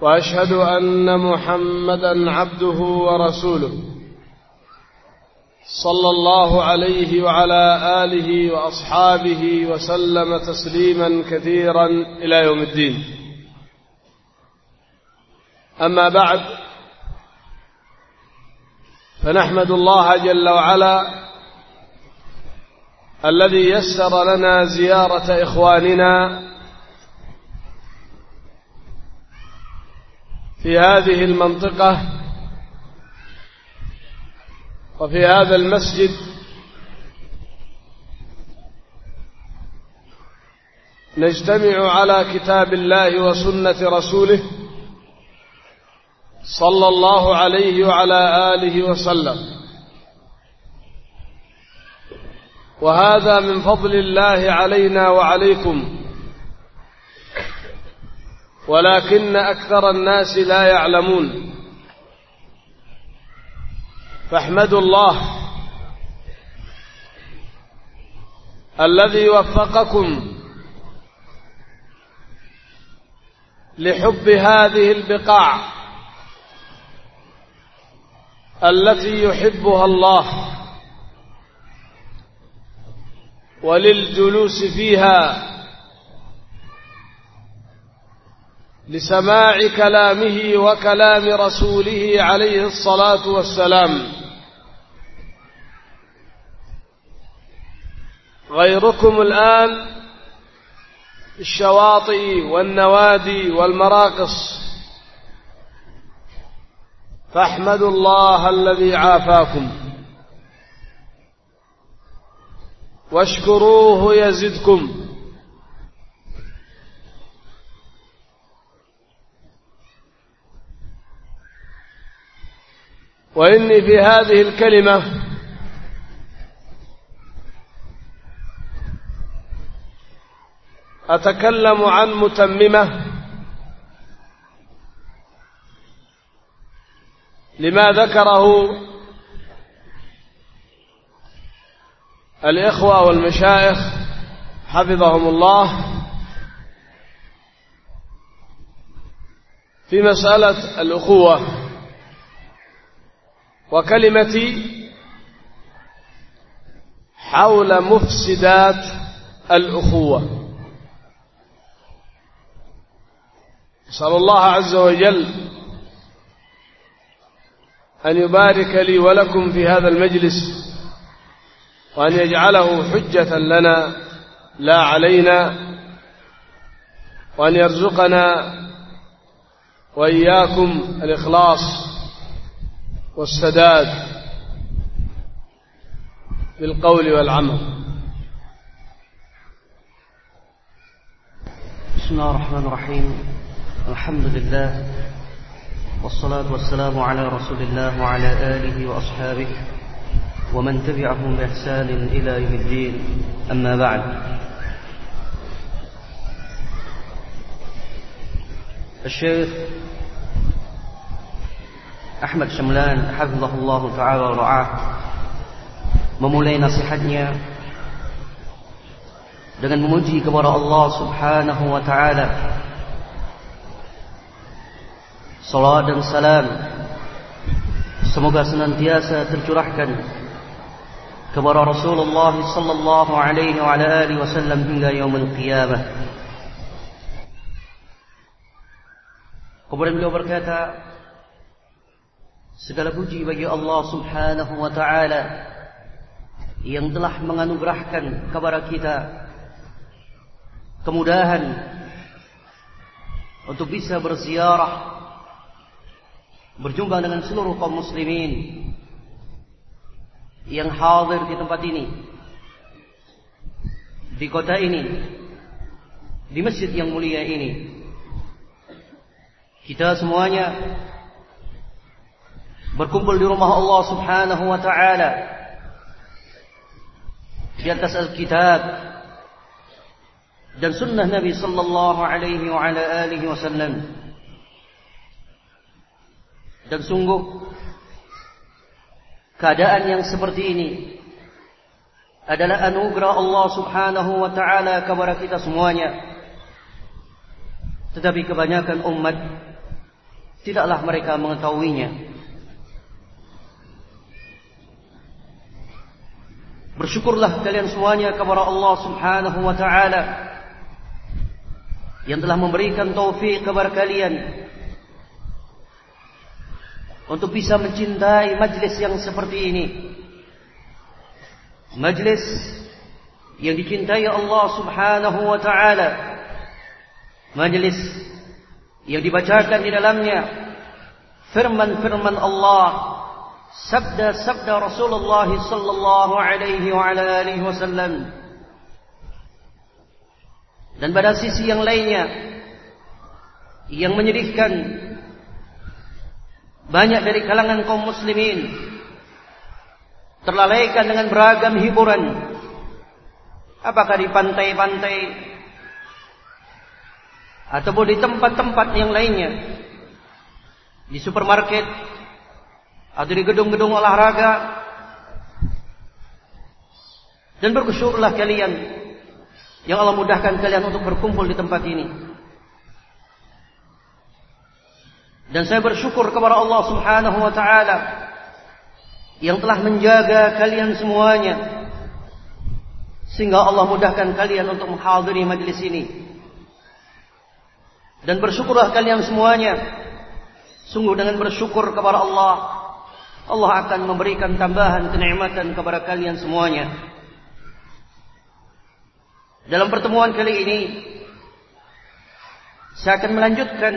وأشهد أن محمدا عبده ورسوله صلى الله عليه وعلى آله وأصحابه وسلم تسليما كثيرا إلى يوم الدين. أما بعد فنحمد الله جل وعلا الذي يسر لنا زيارة إخواننا في هذه المنطقة وفي هذا المسجد نجتمع على كتاب الله وسنة رسوله صلى الله عليه وعلى آله وسلم. وهذا من فضل الله علينا وعليكم. ولكن أكثر الناس لا يعلمون. فاحمدوا الله الذي وفقكم لحب هذه البقاع التي يحبها الله وللجلوس فيها لسماع كلامه وكلام رسوله عليه الصلاة والسلام. غيركم الآن الشواطئ والنوادي والمراقص. فاحمدوا الله الذي عافاكم. واشكروه يزدكم. وإني في هذه الكلمة أتكلم عن متممة لما ذكره الإخوة والمشايخ حفظهم الله في مسألة الأخوة. وكلمتي حول مفسدات الأخوة. أسأل الله عز وجل أن يبارك لي ولكم في هذا المجلس وأن يجعله حجة لنا لا علينا وأن يرزقنا وإياكم الإخلاص والسداد بالقول والعمل. بسم الله الرحمن الرحيم. الحمد لله والصلاة والسلام على رسول الله وعلى آله وأصحابه ومن تبعهم بإحسان إلى يوم الدين. أما بعد. الشيخ Ahmad Syamlan hafizahullah taala ra'ah memulai nasihatnya dengan memuji kepada Allah Subhanahu wa taala. Salat dan salam semoga senantiasa tercurahkan kepada Rasulullah sallallahu alaihi wa alihi wasallam hingga yaumul qiyamah. Kemudian beliau berkata, Segala puji bagi Allah subhanahu wa ta'ala Yang telah menganugerahkan kepada kita Kemudahan Untuk bisa berziarah Berjumpa dengan seluruh kaum muslimin Yang hadir di tempat ini Di kota ini Di masjid yang mulia ini. Kita semuanya berkumpul di rumah Allah Subhanahu wa taala. Di atas Alkitab dan sunnah Nabi sallallahu alaihi wa ala alihi wasallam. Dan sungguh keadaan yang seperti ini adalah anugerah Allah Subhanahu wa taala kepada kita semuanya. Tetapi kebanyakan umat tidaklah mereka mengetahuinya Bersyukurlah kalian semuanya kepada Allah Subhanahu wa taala yang telah memberikan taufik kepada kalian untuk bisa mencintai majlis yang seperti ini. Majlis yang dicintai Allah Subhanahu wa taala. Majlis yang dibacakan di dalamnya firman-firman Allah sabda-sabda Rasulullah sallallahu alaihi wa ala alihi wasallam. Dan pada sisi yang lainnya yang menyedihkan banyak dari kalangan kaum muslimin terlalaikan dengan beragam hiburan. Apakah di pantai-pantai ataupun di tempat-tempat yang lainnya di supermarket atau di gedung-gedung olahraga. Dan bersyukurlah kalian. Yang Allah mudahkan kalian untuk berkumpul di tempat ini. Dan saya bersyukur kepada Allah Subhanahu wa taala yang telah menjaga kalian semuanya. Sehingga Allah mudahkan kalian untuk menghadiri majlis ini. Dan bersyukurlah kalian semuanya. Sungguh dengan bersyukur kepada Allah Allah akan memberikan tambahan kenikmatan kepada kalian semuanya. Dalam pertemuan kali ini saya akan melanjutkan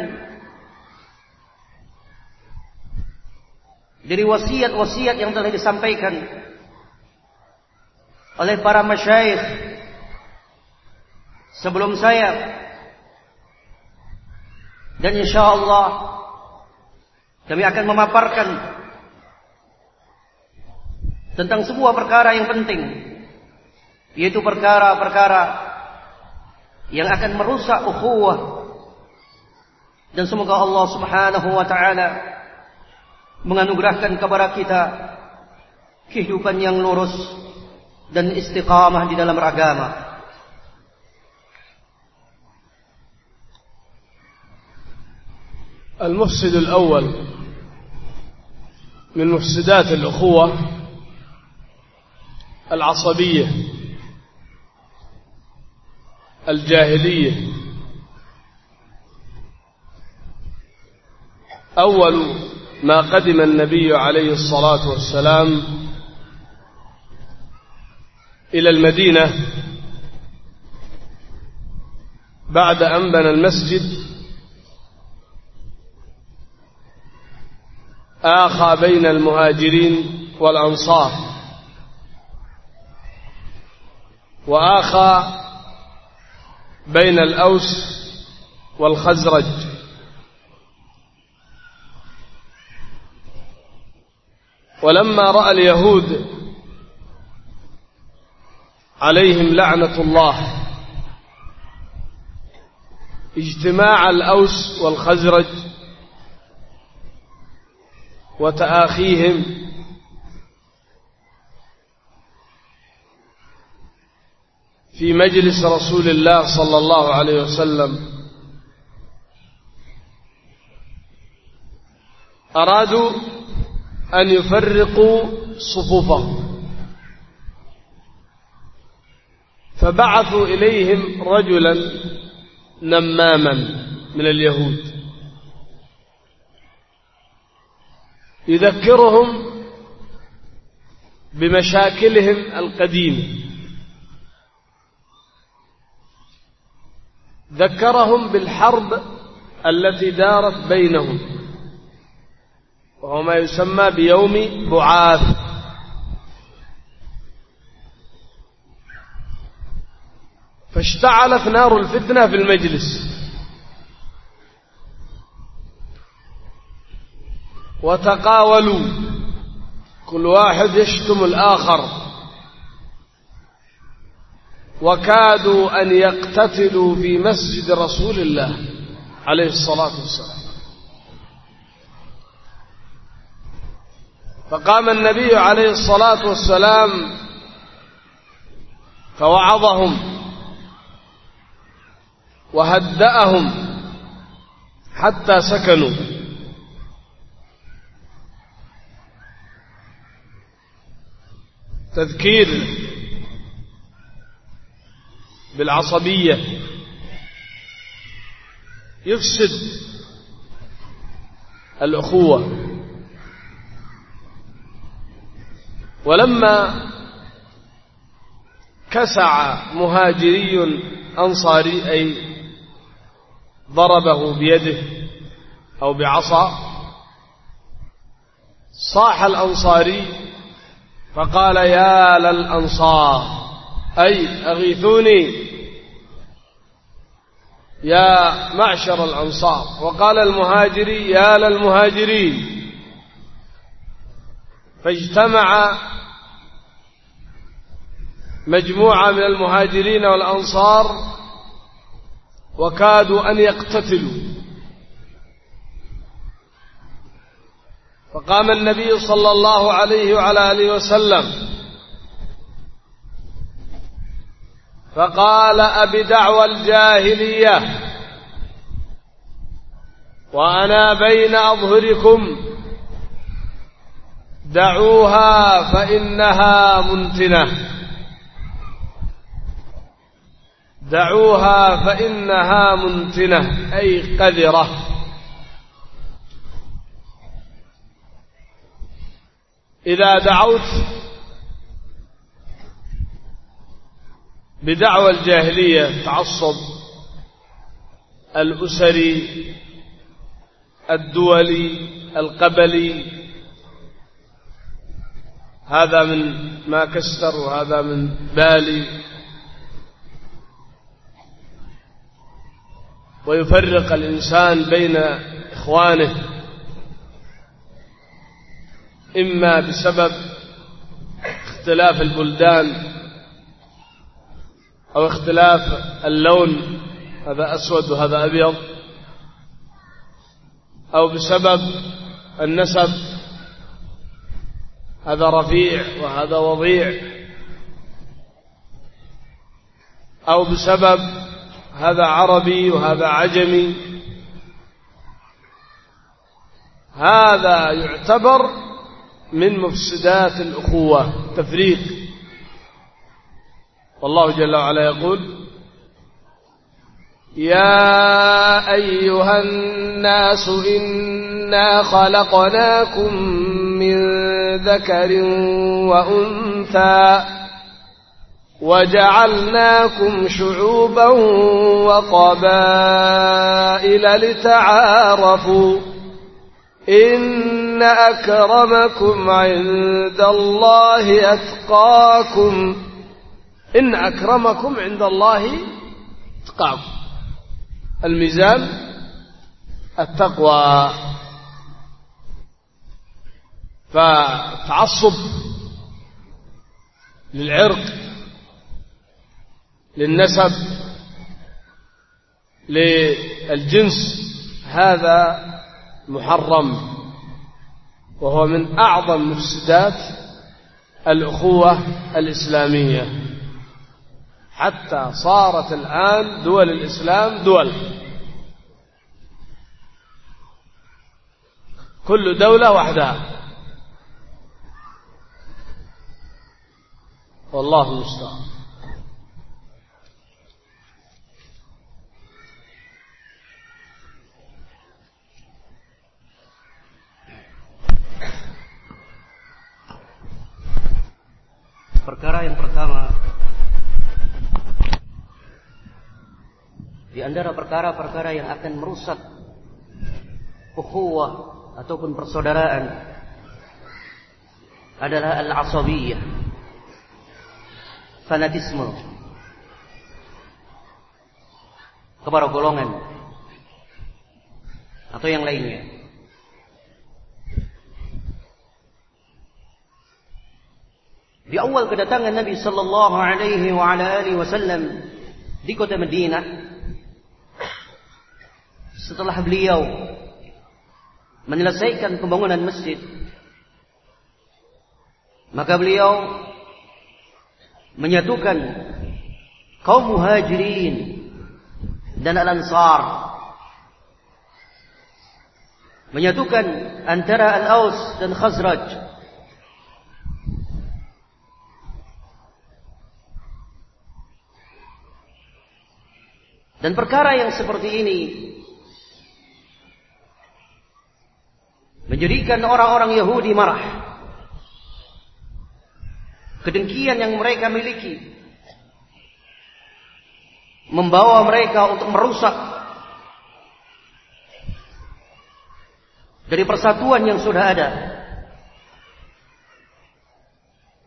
dari wasiat-wasiat yang telah disampaikan oleh para masyayikh sebelum saya dan insyaallah kami akan memaparkan tentang sebuah perkara yang penting yaitu perkara-perkara yang akan merusak ukhuwah dan semoga Allah Subhanahu wa taala menganugerahkan kepada kita kehidupan yang lurus dan istiqamah di dalam agama. المفسد الأول من مفسدات الأخوة العصبية الجاهلية. أول ما قدم النبي عليه الصلاة والسلام إلى المدينة بعد أن بنى المسجد آخى بين المهاجرين والأنصار. وآخى بين الأوس والخزرج. ولما رأى اليهود عليهم لعنة الله اجتماع الأوس والخزرج وتآخيهم في مجلس رسول الله صلى الله عليه وسلم. أرادوا أن يفرقوا صفوفهم. فبعثوا إليهم رجلا نماما من اليهود. يذكرهم بمشاكلهم القديمة. ذكرهم بالحرب التي دارت بينهم. وهو ما يسمى بيوم بعاث. فاشتعلت نار الفتنة في المجلس. وتقاولوا. كل واحد يشتم الآخر. وكادوا أن يقتتلوا في مسجد رسول الله عليه الصلاة والسلام. فقام النبي عليه الصلاة والسلام فوعظهم وهدأهم حتى سكنوا. تذكير بالعصبية. يفسد الأخوة. ولما كسع مهاجري أنصاري أي ضربه بيده أو بعصا صاح الأنصاري فقال يا للأنصار أي أغيثوني. يا معشر الأنصار. وقال المهاجري يا للمهاجرين فاجتمع مجموعة من المهاجرين والأنصار وكادوا أن يقتتلوا. فقام النبي صلى الله عليه وعلى آله وسلم فقال أبدعوى الجاهلية وأنا بين أظهركم دعوها فإنها منتنة. دعوها فإنها منتنة أي قذرة. إذا دعوت بدعوى الجاهلية تعصب الأسري الدولي القبلي. هذا من ما كستر وهذا من بالي. ويفرق الإنسان بين إخوانه إما بسبب اختلاف البلدان أو اختلاف اللون هذا أسود وهذا أبيض. أو بسبب النسب هذا رفيع وهذا وضيع. أو بسبب هذا عربي وهذا عجمي. هذا يعتبر من مفسدات الأخوة تفريق. والله جل وعلا يقول يا أيها الناس إنا خلقناكم من ذكر وأنثى وجعلناكم شعوبا وقبائل لتعارفوا إن أكرمكم عند الله أتقاكم إن أكرمكم عند الله أتقاكم. الميزان التقوى. فتعصب للعرق للنسب للجنس هذا محرم. وهو من أعظم مفسدات الأخوة الإسلامية. حتى صارت الآن دول الإسلام دول. كل دولة وحدها. والله المستعان. Perkara yang pertama Di antara perkara-perkara yang akan merusak ukhuwah ataupun persaudaraan adalah al-asabiyah. Fanatisme kepada golongan atau yang lainnya. Di awal kedatangan Nabi sallallahu alaihi wa alihi wasallam di kota Madinah setelah beliau menyelesaikan pembangunan masjid maka beliau menyatukan kaum muhajirin dan al-ansar. Menyatukan antara al-Aus dan Khazraj. Dan perkara yang seperti ini menjadikan orang-orang Yahudi marah kedengkian yang mereka miliki membawa mereka untuk merusak dari persatuan yang sudah ada.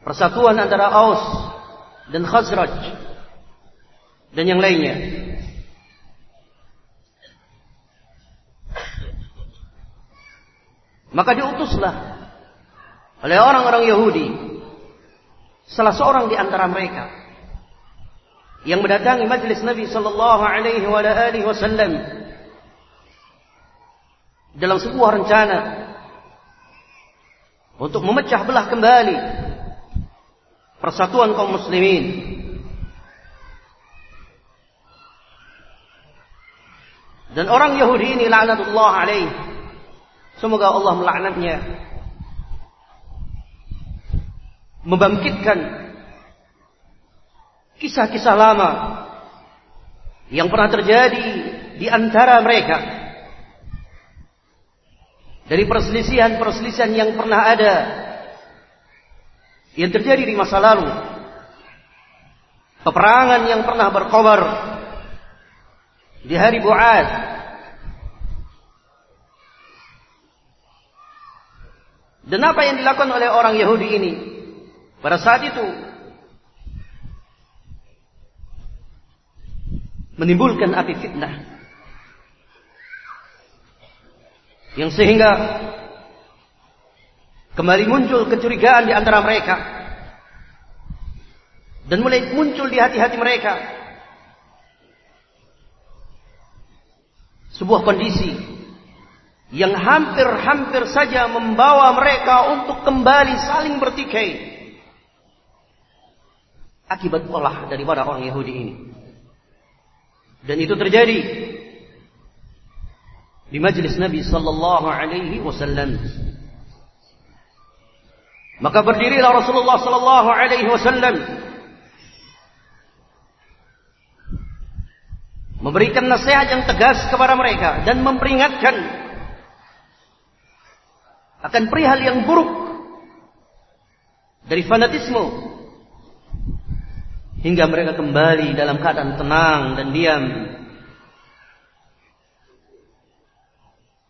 Persatuan antara Aus dan Khazraj dan yang lainnya. Maka diutuslah oleh orang-orang Yahudi. Salah seorang di antara mereka yang mendatangi majlis Nabi sallallahu alaihi wasallam dalam sebuah rencana untuk memecah belah kembali persatuan kaum muslimin. Dan orang Yahudi ini laknatullah alaih semoga Allah melaknatnya. Membangkitkan kisah-kisah lama yang pernah terjadi di antara mereka. Dari perselisihan-perselisihan yang pernah ada yang terjadi di masa lalu. Peperangan yang pernah berkobar di hari Bu'ad dan apa yang dilakukan oleh orang Yahudi ini? Pada saat itu menimbulkan api fitnah. Yang sehingga kembali muncul kecurigaan di antara mereka. Dan mulai muncul di hati-hati mereka. Sebuah kondisi yang hampir-hampir saja membawa mereka untuk kembali saling bertikai akibat pola daripada orang Yahudi ini. Dan itu terjadi di majlis Nabi sallallahu alaihi wasallam. Maka berdirilah Rasulullah sallallahu alaihi wasallam memberikan nasihat yang tegas kepada mereka dan memperingatkan akan perihal yang buruk dari fanatisme hingga mereka kembali dalam keadaan tenang dan diam.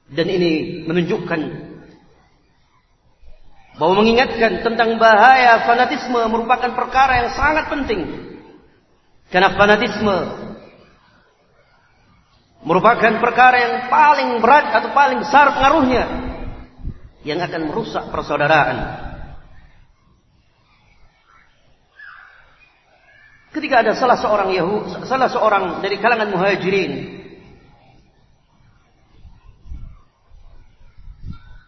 Dan ini menunjukkan bahwa mengingatkan tentang bahaya fanatisme merupakan perkara yang sangat penting. Karena fanatisme merupakan perkara yang paling berat atau paling besar pengaruhnya yang akan merusak persaudaraan. Ketika ada salah seorang Yahud, salah seorang dari kalangan muhajirin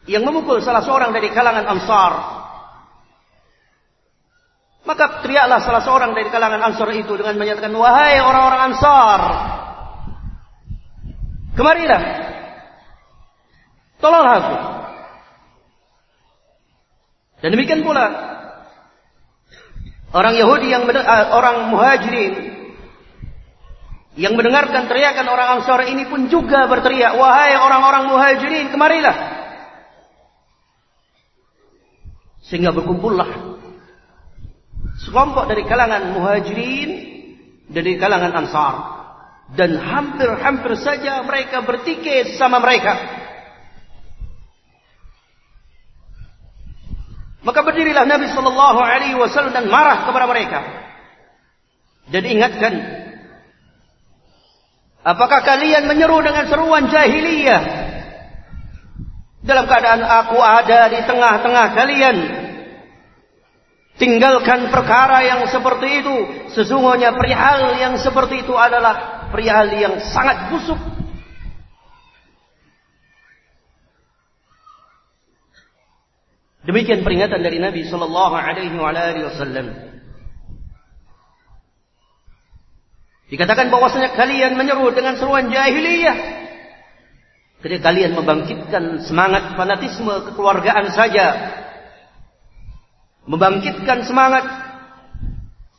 yang memukul salah seorang dari kalangan Ansar, maka teriaklah salah seorang dari kalangan Ansar itu dengan menyatakan, "Wahai orang-orang Ansar, kemarilah, tolonglah aku." Dan demikian pula Orang Yahudi yang uh, orang Muhajirin yang mendengarkan teriakan orang Ansar ini pun juga berteriak, "Wahai orang-orang Muhajirin, kemarilah." Sehingga berkumpullah sekelompok dari kalangan Muhajirin dari kalangan Ansar dan hampir-hampir saja mereka bertikai sama mereka. Maka berdirilah Nabi Shallallahu Alaihi Wasallam dan marah kepada mereka dan ingatkan, apakah kalian menyeru dengan seruan jahiliyah dalam keadaan aku ada di tengah-tengah kalian? Tinggalkan perkara yang seperti itu. Sesungguhnya perihal yang seperti itu adalah perihal yang sangat busuk. Demikian peringatan dari Nabi Sallallahu Alaihi Wasallam. Dikatakan bahwasanya kalian menyeru dengan seruan jahiliyah. Ketika kalian membangkitkan semangat fanatisme kekeluargaan saja. Membangkitkan semangat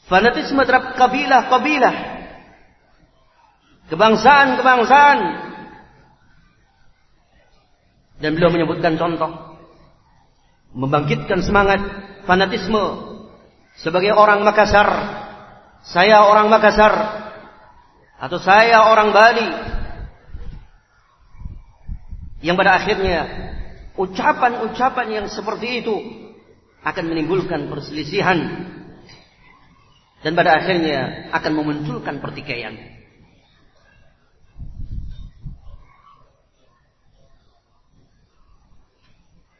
fanatisme terhadap kabilah-kabilah. Kebangsaan-kebangsaan. Dan beliau menyebutkan contoh membangkitkan semangat fanatisme sebagai orang Makassar saya orang Makassar atau saya orang Bali yang pada akhirnya ucapan-ucapan yang seperti itu akan menimbulkan perselisihan dan pada akhirnya akan memunculkan pertikaian.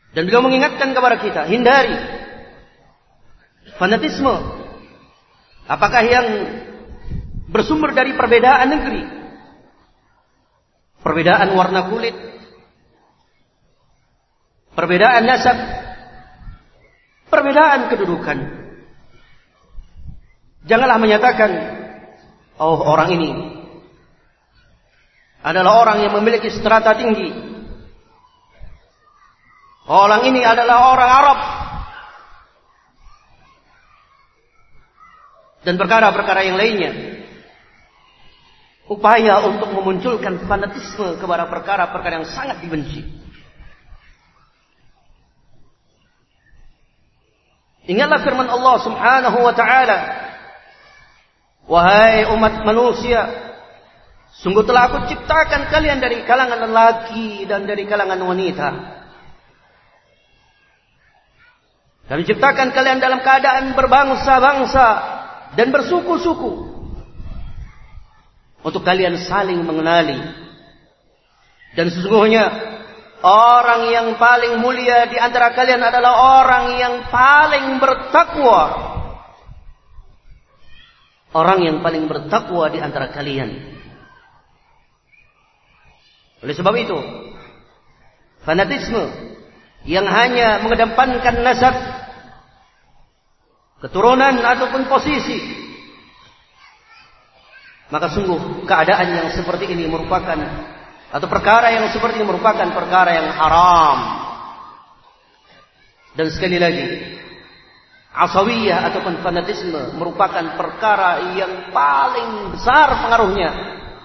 Dan beliau mengingatkan kepada kita, hindari fanatisme. Apakah yang bersumber dari perbedaan negeri? Perbedaan warna kulit, perbedaan nasab, perbedaan kedudukan. Janganlah menyatakan, oh orang ini adalah orang yang memiliki strata tinggi, Orang ini adalah orang Arab. Dan perkara-perkara yang lainnya. Upaya untuk memunculkan fanatisme kepada perkara-perkara yang sangat dibenci. Ingatlah firman Allah subhanahu wa ta'ala. Wahai umat manusia. Sungguh telah aku ciptakan kalian dari kalangan lelaki dan dari kalangan wanita. Kami ciptakan kalian dalam keadaan berbangsa-bangsa dan bersuku-suku. Untuk kalian saling mengenali. Dan sesungguhnya orang yang paling mulia di antara kalian adalah orang yang paling bertakwa. Orang yang paling bertakwa di antara kalian. Oleh sebab itu, fanatisme yang hanya mengedepankan nasab keturunan ataupun posisi maka sungguh keadaan yang seperti ini merupakan atau perkara yang seperti ini merupakan perkara yang haram. Dan sekali lagi asawiyah ataupun fanatisme merupakan perkara yang paling besar pengaruhnya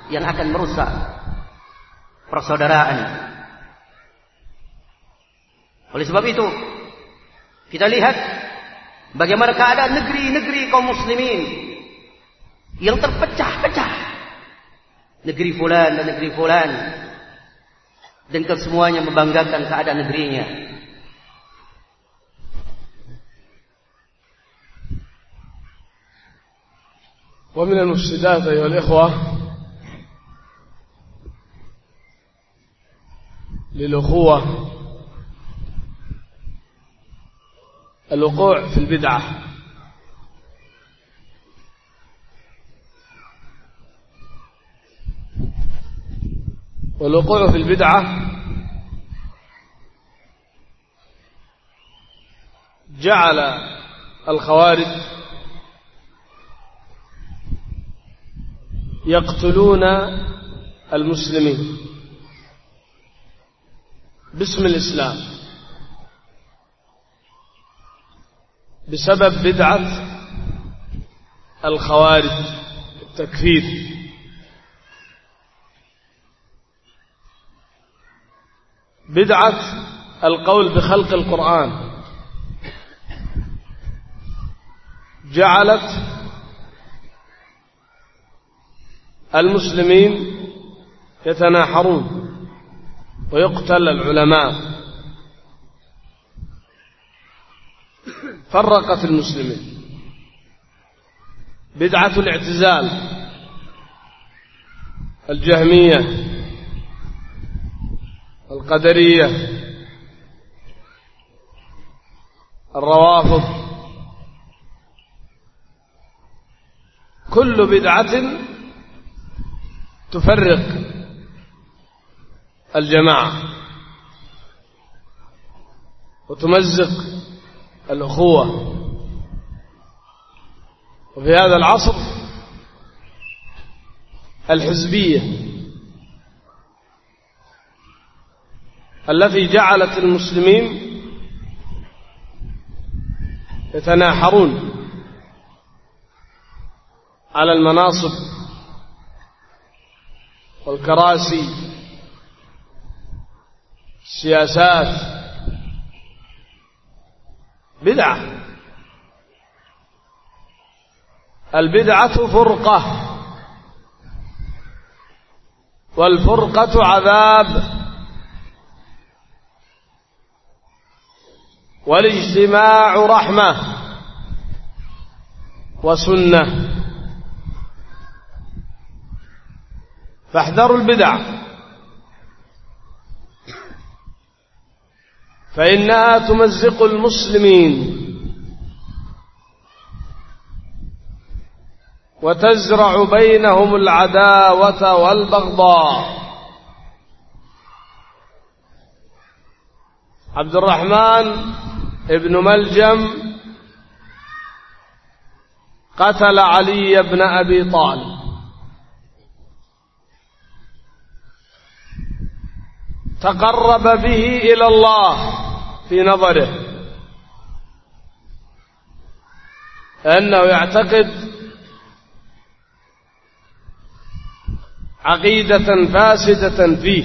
yang akan merusak persaudaraan. Oleh sebab itu kita lihat Bagaimana keadaan negeri-negeri kaum muslimin yang terpecah-pecah. Negeri fulan dan negeri fulan. Dan kesemuanya membanggakan keadaan negerinya. ومن المفسدات أيها الإخوة للأخوة الوقوع في البدعة. والوقوع في البدعة جعل الخوارج يقتلون المسلمين. باسم الإسلام. بسبب بدعة الخوارج التكفير. بدعة القول بخلق القرآن. جعلت المسلمين يتناحرون ويقتل العلماء. فرقت المسلمين. بدعة الاعتزال الجهمية القدرية الروافض. كل بدعة تفرق الجماعة وتمزق الأخوة. وفي هذا العصر الحزبية التي جعلت المسلمين يتناحرون على المناصب والكراسي السياسات بدعة. البدعة فرقة. والفرقة عذاب. والاجتماع رحمة. وسنة. فاحذروا البدع. فإنها تمزق المسلمين. وتزرع بينهم العداوة والبغضاء. عبد الرحمن ابن ملجم قتل علي بن أبي طالب. تقرب به إلى الله. في نظره. أنه يعتقد عقيدة فاسدة فيه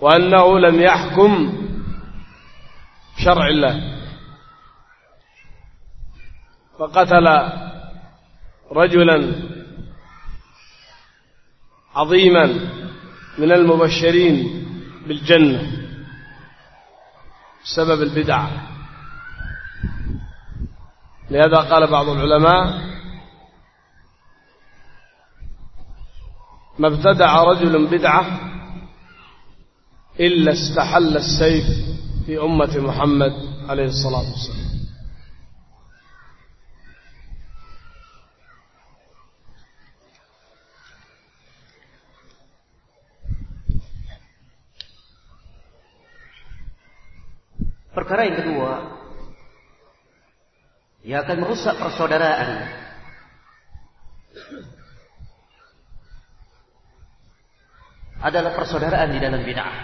وأنه لم يحكم شرع الله. فقتل رجلا عظيما من المبشرين بالجنة. بسبب البدع. لهذا قال بعض العلماء ما ابتدع رجل بدعة إلا استحل السيف في أمة محمد عليه الصلاة والسلام. Perkara yang kedua yang akan merusak persaudaraan adalah persaudaraan di dalam bid'ah.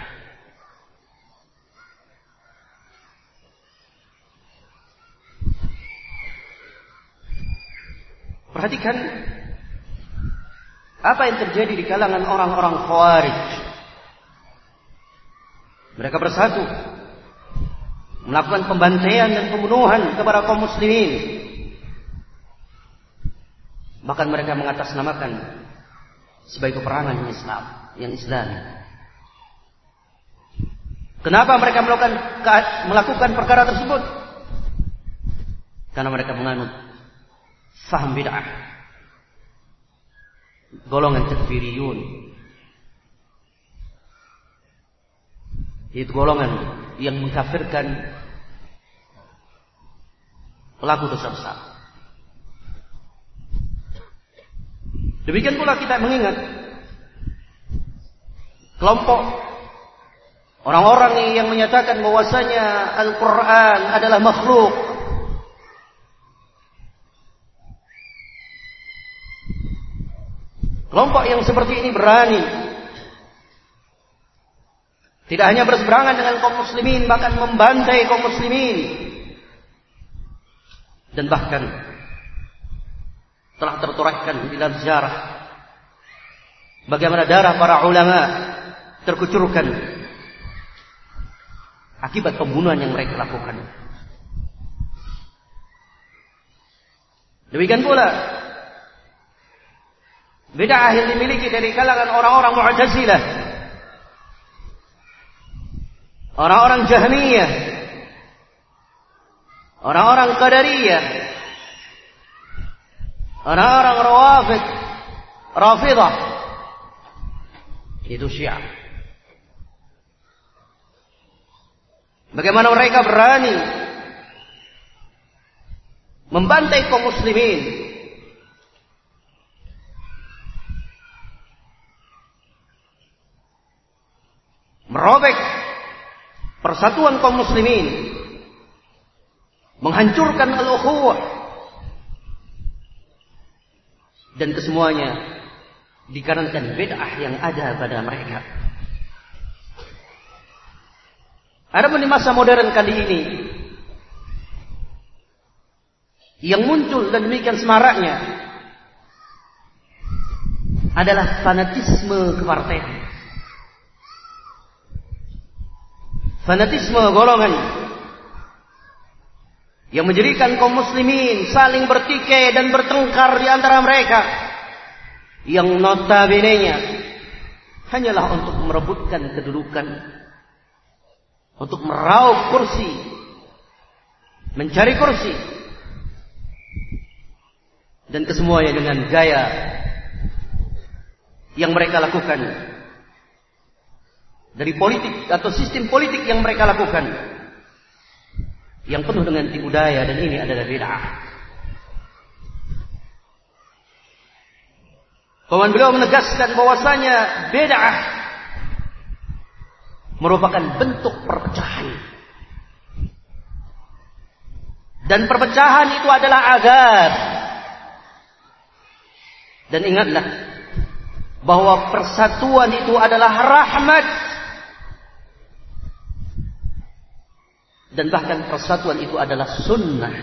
Perhatikan apa yang terjadi di kalangan orang-orang Khawarij. Mereka bersatu melakukan pembantaian dan pembunuhan kepada kaum muslimin. Bahkan mereka mengatasnamakan sebagai peperangan Islam yang islami. Kenapa mereka melakukan melakukan perkara tersebut? Karena mereka menganut faham bid'ah. Golongan takfiriyun. Itu golongan yang mengkafirkan pelaku dosa besar. Demikian pula kita mengingat kelompok orang-orang yang menyatakan bahwasanya Al-Quran adalah makhluk. Kelompok yang seperti ini berani tidak hanya berseberangan dengan kaum muslimin, bahkan membantai kaum muslimin. Dan bahkan telah tertorehkan di dalam sejarah bagaimana darah para ulama terkucurkan akibat pembunuhan yang mereka lakukan. Demikian pula bid'ah yang dimiliki dari kalangan orang-orang Mu'tazilah. Orang-orang Jahmiyah. Orang-orang Qadariyah. Orang-orang Rawafid. Rafidah. Itu Syiah. Bagaimana mereka berani membantai kaum muslimin merobek persatuan kaum muslimin menghancurkan al-ukhuwah dan kesemuanya dikarenakan bid'ah yang ada pada mereka. Ada di masa modern kali ini yang muncul dan demikian semaraknya adalah fanatisme kepartean. Fanatisme golongan yang menjadikan kaum muslimin saling bertikai dan bertengkar di antara mereka. Yang notabene-nya hanyalah untuk merebutkan kedudukan untuk meraup kursi mencari kursi dan kesemuanya dengan gaya yang mereka lakukan. Dari politik atau sistem politik yang mereka lakukan yang penuh dengan tipu daya dan ini adalah bid'ah. Paman beliau menegaskan bahwasanya bid'ah merupakan bentuk perpecahan. Dan perpecahan itu adalah azab. Dan ingatlah bahwa persatuan itu adalah rahmat dan bahkan persatuan itu adalah sunnah.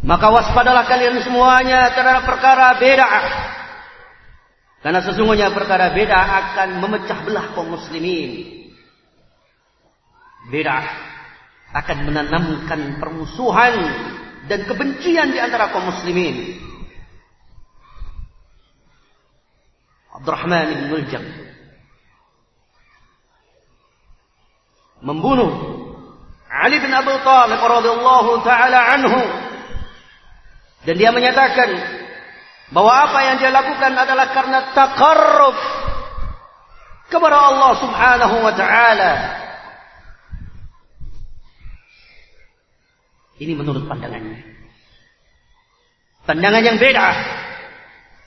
Maka waspadalah kalian semuanya terhadap perkara beda. Karena sesungguhnya perkara beda akan memecah belah kaum muslimin. Beda akan menanamkan permusuhan dan kebencian di antara kaum muslimin. Abdurrahman bin Muljam membunuh Ali bin Abi Thalib radhiyallahu taala anhu dan dia menyatakan bahwa apa yang dia lakukan adalah karena takarruf kepada Allah Subhanahu wa taala. Ini menurut pandangannya. Pandangan yang beda.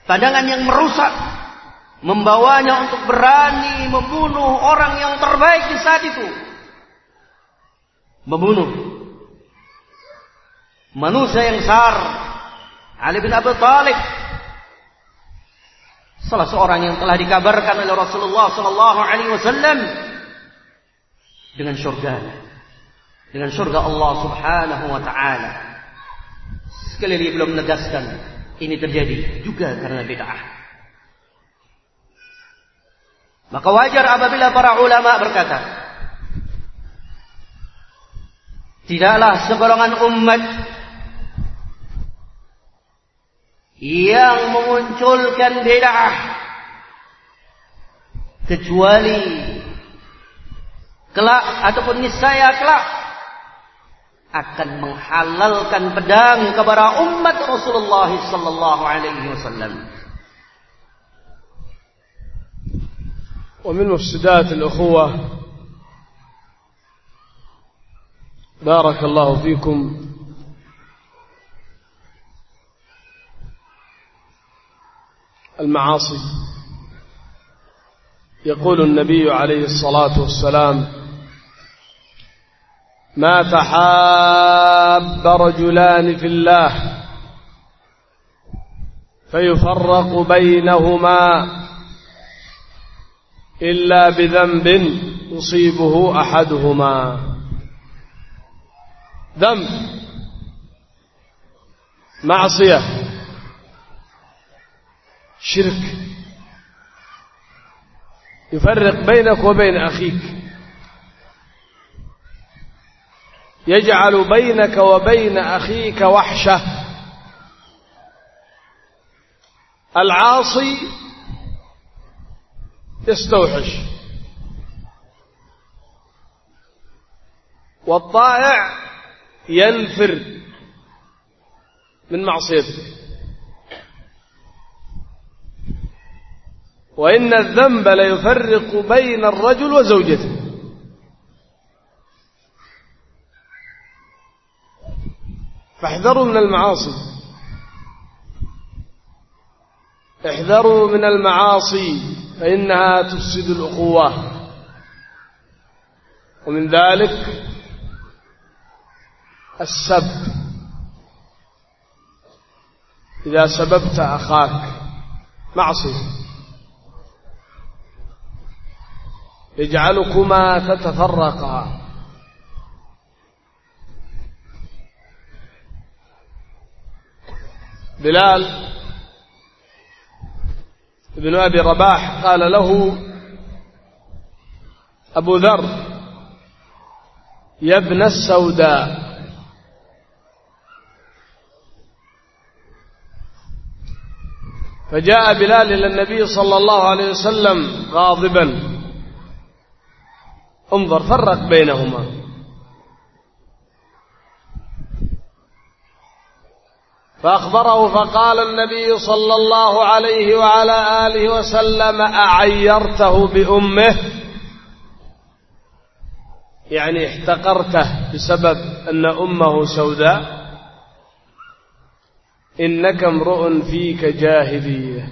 Pandangan yang merusak membawanya untuk berani membunuh orang yang terbaik di saat itu. Membunuh. Manusia yang besar Ali bin Abi Thalib. Salah seorang yang telah dikabarkan oleh Rasulullah sallallahu alaihi wasallam dengan surga dengan surga Allah Subhanahu wa taala. Sekali lagi belum menegaskan ini terjadi juga karena bid'ah. Maka wajar apabila para ulama berkata, tidaklah segolongan umat yang memunculkan bid'ah kecuali kelak ataupun niscaya kelak akan menghalalkan pedang kepada umat Rasulullah sallallahu alaihi wasallam. ومن مفسدات الأخوة بارك الله فيكم. المعاصي. يقول النبي عليه الصلاة والسلام ما تحاب رجلان في الله فيفرق بينهما إلا بذنب يصيبه أحدهما. damb macsiya shirk. Yufariq baynaka wa bayna akhiik yajcalu baynaka wa bayna akhiika waxsha alcaasi istawxish waaa'ic ينفر من معصيته. وإن الذنب ليفرق بين الرجل وزوجته. فاحذروا من المعاصي. احذروا من المعاصي فإنها تفسد الأخوة ومن ذلك السب. إذا سببت أخاك معصية. يجعلكما تتفرقا. بلال ابن أبي رباح قال له أبو ذر يا ابن السوداء فجاء بلال إلى النبي صلى الله عليه وسلم غاضبا. انظر فرق بينهما. فأخبره فقال النبي صلى الله عليه وعلى آله وسلم أعيرته بأمه؟ يعني احتقرته بسبب أن أمه سوداء؟ إنك امرؤ فيك جاهلية.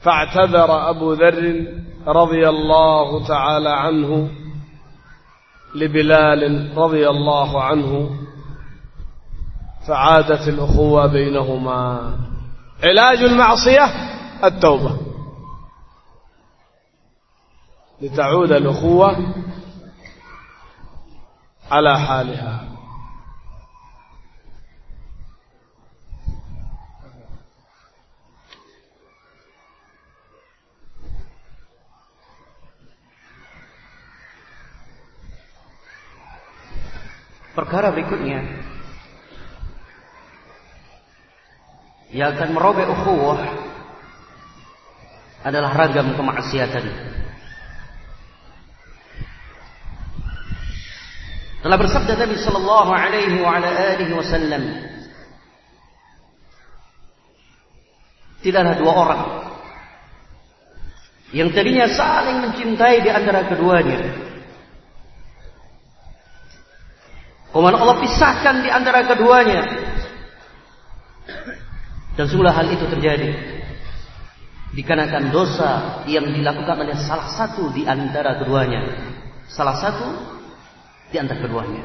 فاعتذر أبو ذر رضي الله تعالى عنه لبلال رضي الله عنه فعادت الأخوة بينهما. علاج المعصية التوبة. لتعود الأخوة على حالها. Perkara berikutnya yang akan merobek ukhuwah adalah ragam kemaksiatan. Telah bersabda Nabi sallallahu alaihi wa ala alihi wasallam Tidaklah dua orang yang tadinya saling mencintai di antara keduanya Kemudian Allah pisahkan di antara keduanya. Dan sungguh hal itu terjadi. Dikarenakan dosa yang dilakukan oleh salah satu di antara keduanya. Salah satu di antara keduanya.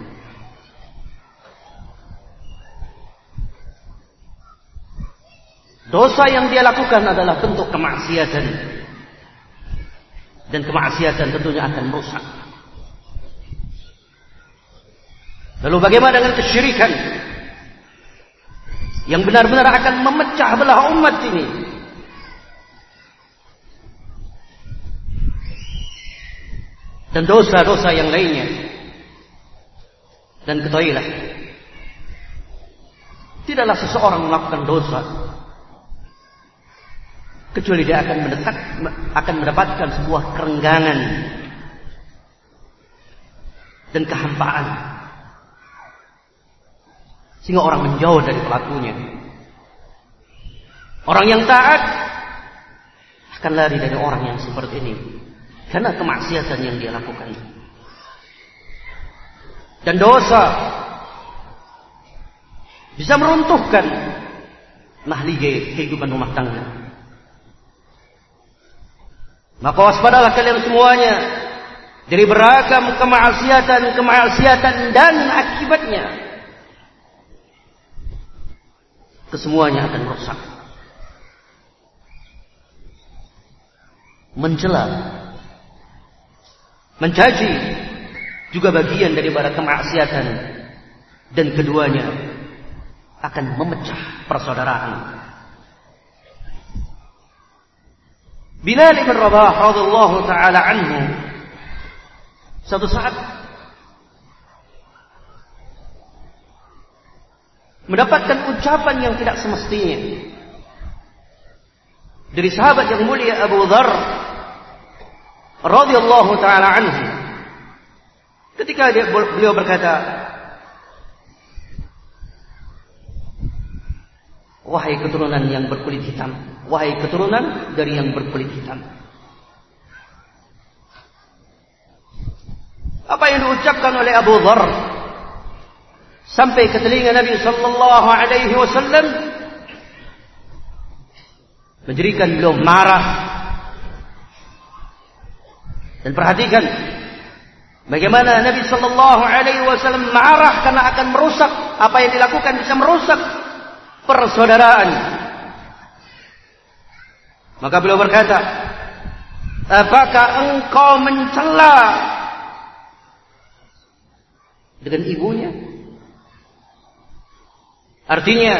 Dosa yang dia lakukan adalah bentuk kemaksiatan. Dan kemaksiatan tentunya akan merusak Lalu bagaimana dengan kesyirikan? Yang benar-benar akan memecah belah umat ini. Dan dosa-dosa yang lainnya. Dan ketahuilah. Tidaklah seseorang melakukan dosa. Kecuali dia akan mendekat, akan mendapatkan sebuah kerenggangan. Dan kehampaan. Sehingga orang menjauh dari pelakunya. Orang yang taat akan lari dari orang yang seperti ini. Karena kemaksiatan yang dia lakukan. Dan dosa bisa meruntuhkan mahligai kehidupan rumah tangga. Maka waspadalah kalian semuanya dari beragam kemaksiatan-kemaksiatan dan akibatnya. Kesemuanya akan rusak. Mencela, mencaci juga bagian daripada kemaksiatan dan keduanya akan memecah persaudaraan. Bilal bin Rabah radhiyallahu taala anhu suatu saat mendapatkan ucapan yang tidak semestinya. Dari sahabat yang mulia Abu Dhar radhiyallahu taala anhu ketika dia, beliau berkata wahai keturunan yang berkulit hitam wahai keturunan dari yang berkulit hitam. Apa yang diucapkan oleh Abu Dhar sampai ke telinga Nabi sallallahu alaihi wasallam menjadikan beliau marah Dan perhatikan bagaimana Nabi Shallallahu Alaihi Wasallam marah karena akan merusak apa yang dilakukan bisa merusak persaudaraan. Maka beliau berkata, apakah engkau mencela dengan ibunya? Artinya,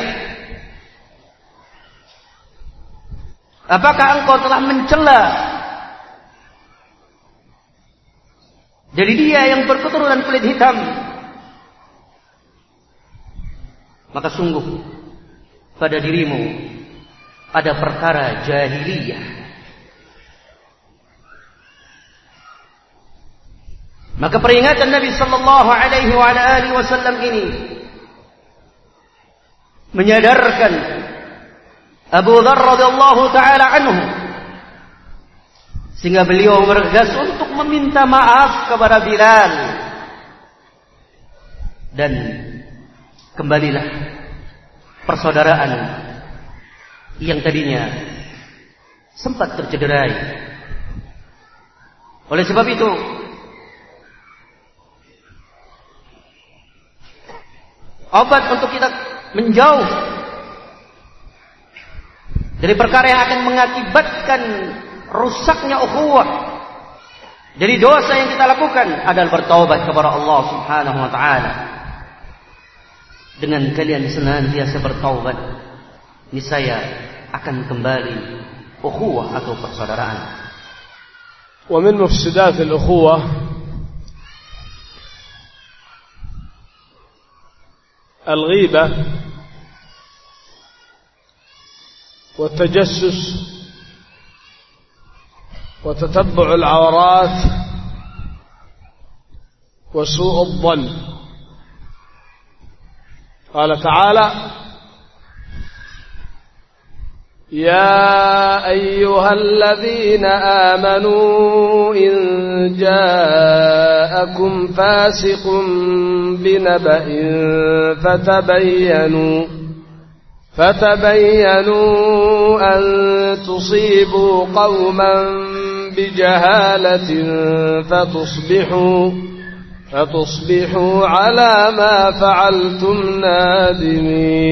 apakah engkau telah mencela Jadi dia yang berketurunan kulit hitam. Maka sungguh pada dirimu ada perkara jahiliyah. Maka peringatan Nabi sallallahu alaihi wasallam ini menyadarkan Abu Dzar radhiyallahu taala anhu sehingga beliau bergegas untuk meminta maaf kepada Bilal. Dan kembalilah persaudaraan yang tadinya sempat tercederai. Oleh sebab itu, obat untuk kita menjauh dari perkara yang akan mengakibatkan rusaknya ukhuwah. Jadi dosa yang kita lakukan adalah bertaubat kepada Allah Subhanahu wa taala. Dengan kalian senantiasa bertaubat, niscaya akan kembali ukhuwah atau persaudaraan. ومن مفسدات الأخوة الغيبة والتجسس وتتبع العورات وسوء الظن. قال تعالى يا أيها الذين آمنوا إن جاءكم فاسق بنبأ فتبينوا فتبينوا أن تصيبوا قوما بجهالة فتصبحوا فتصبحوا على ما فعلتم نادمين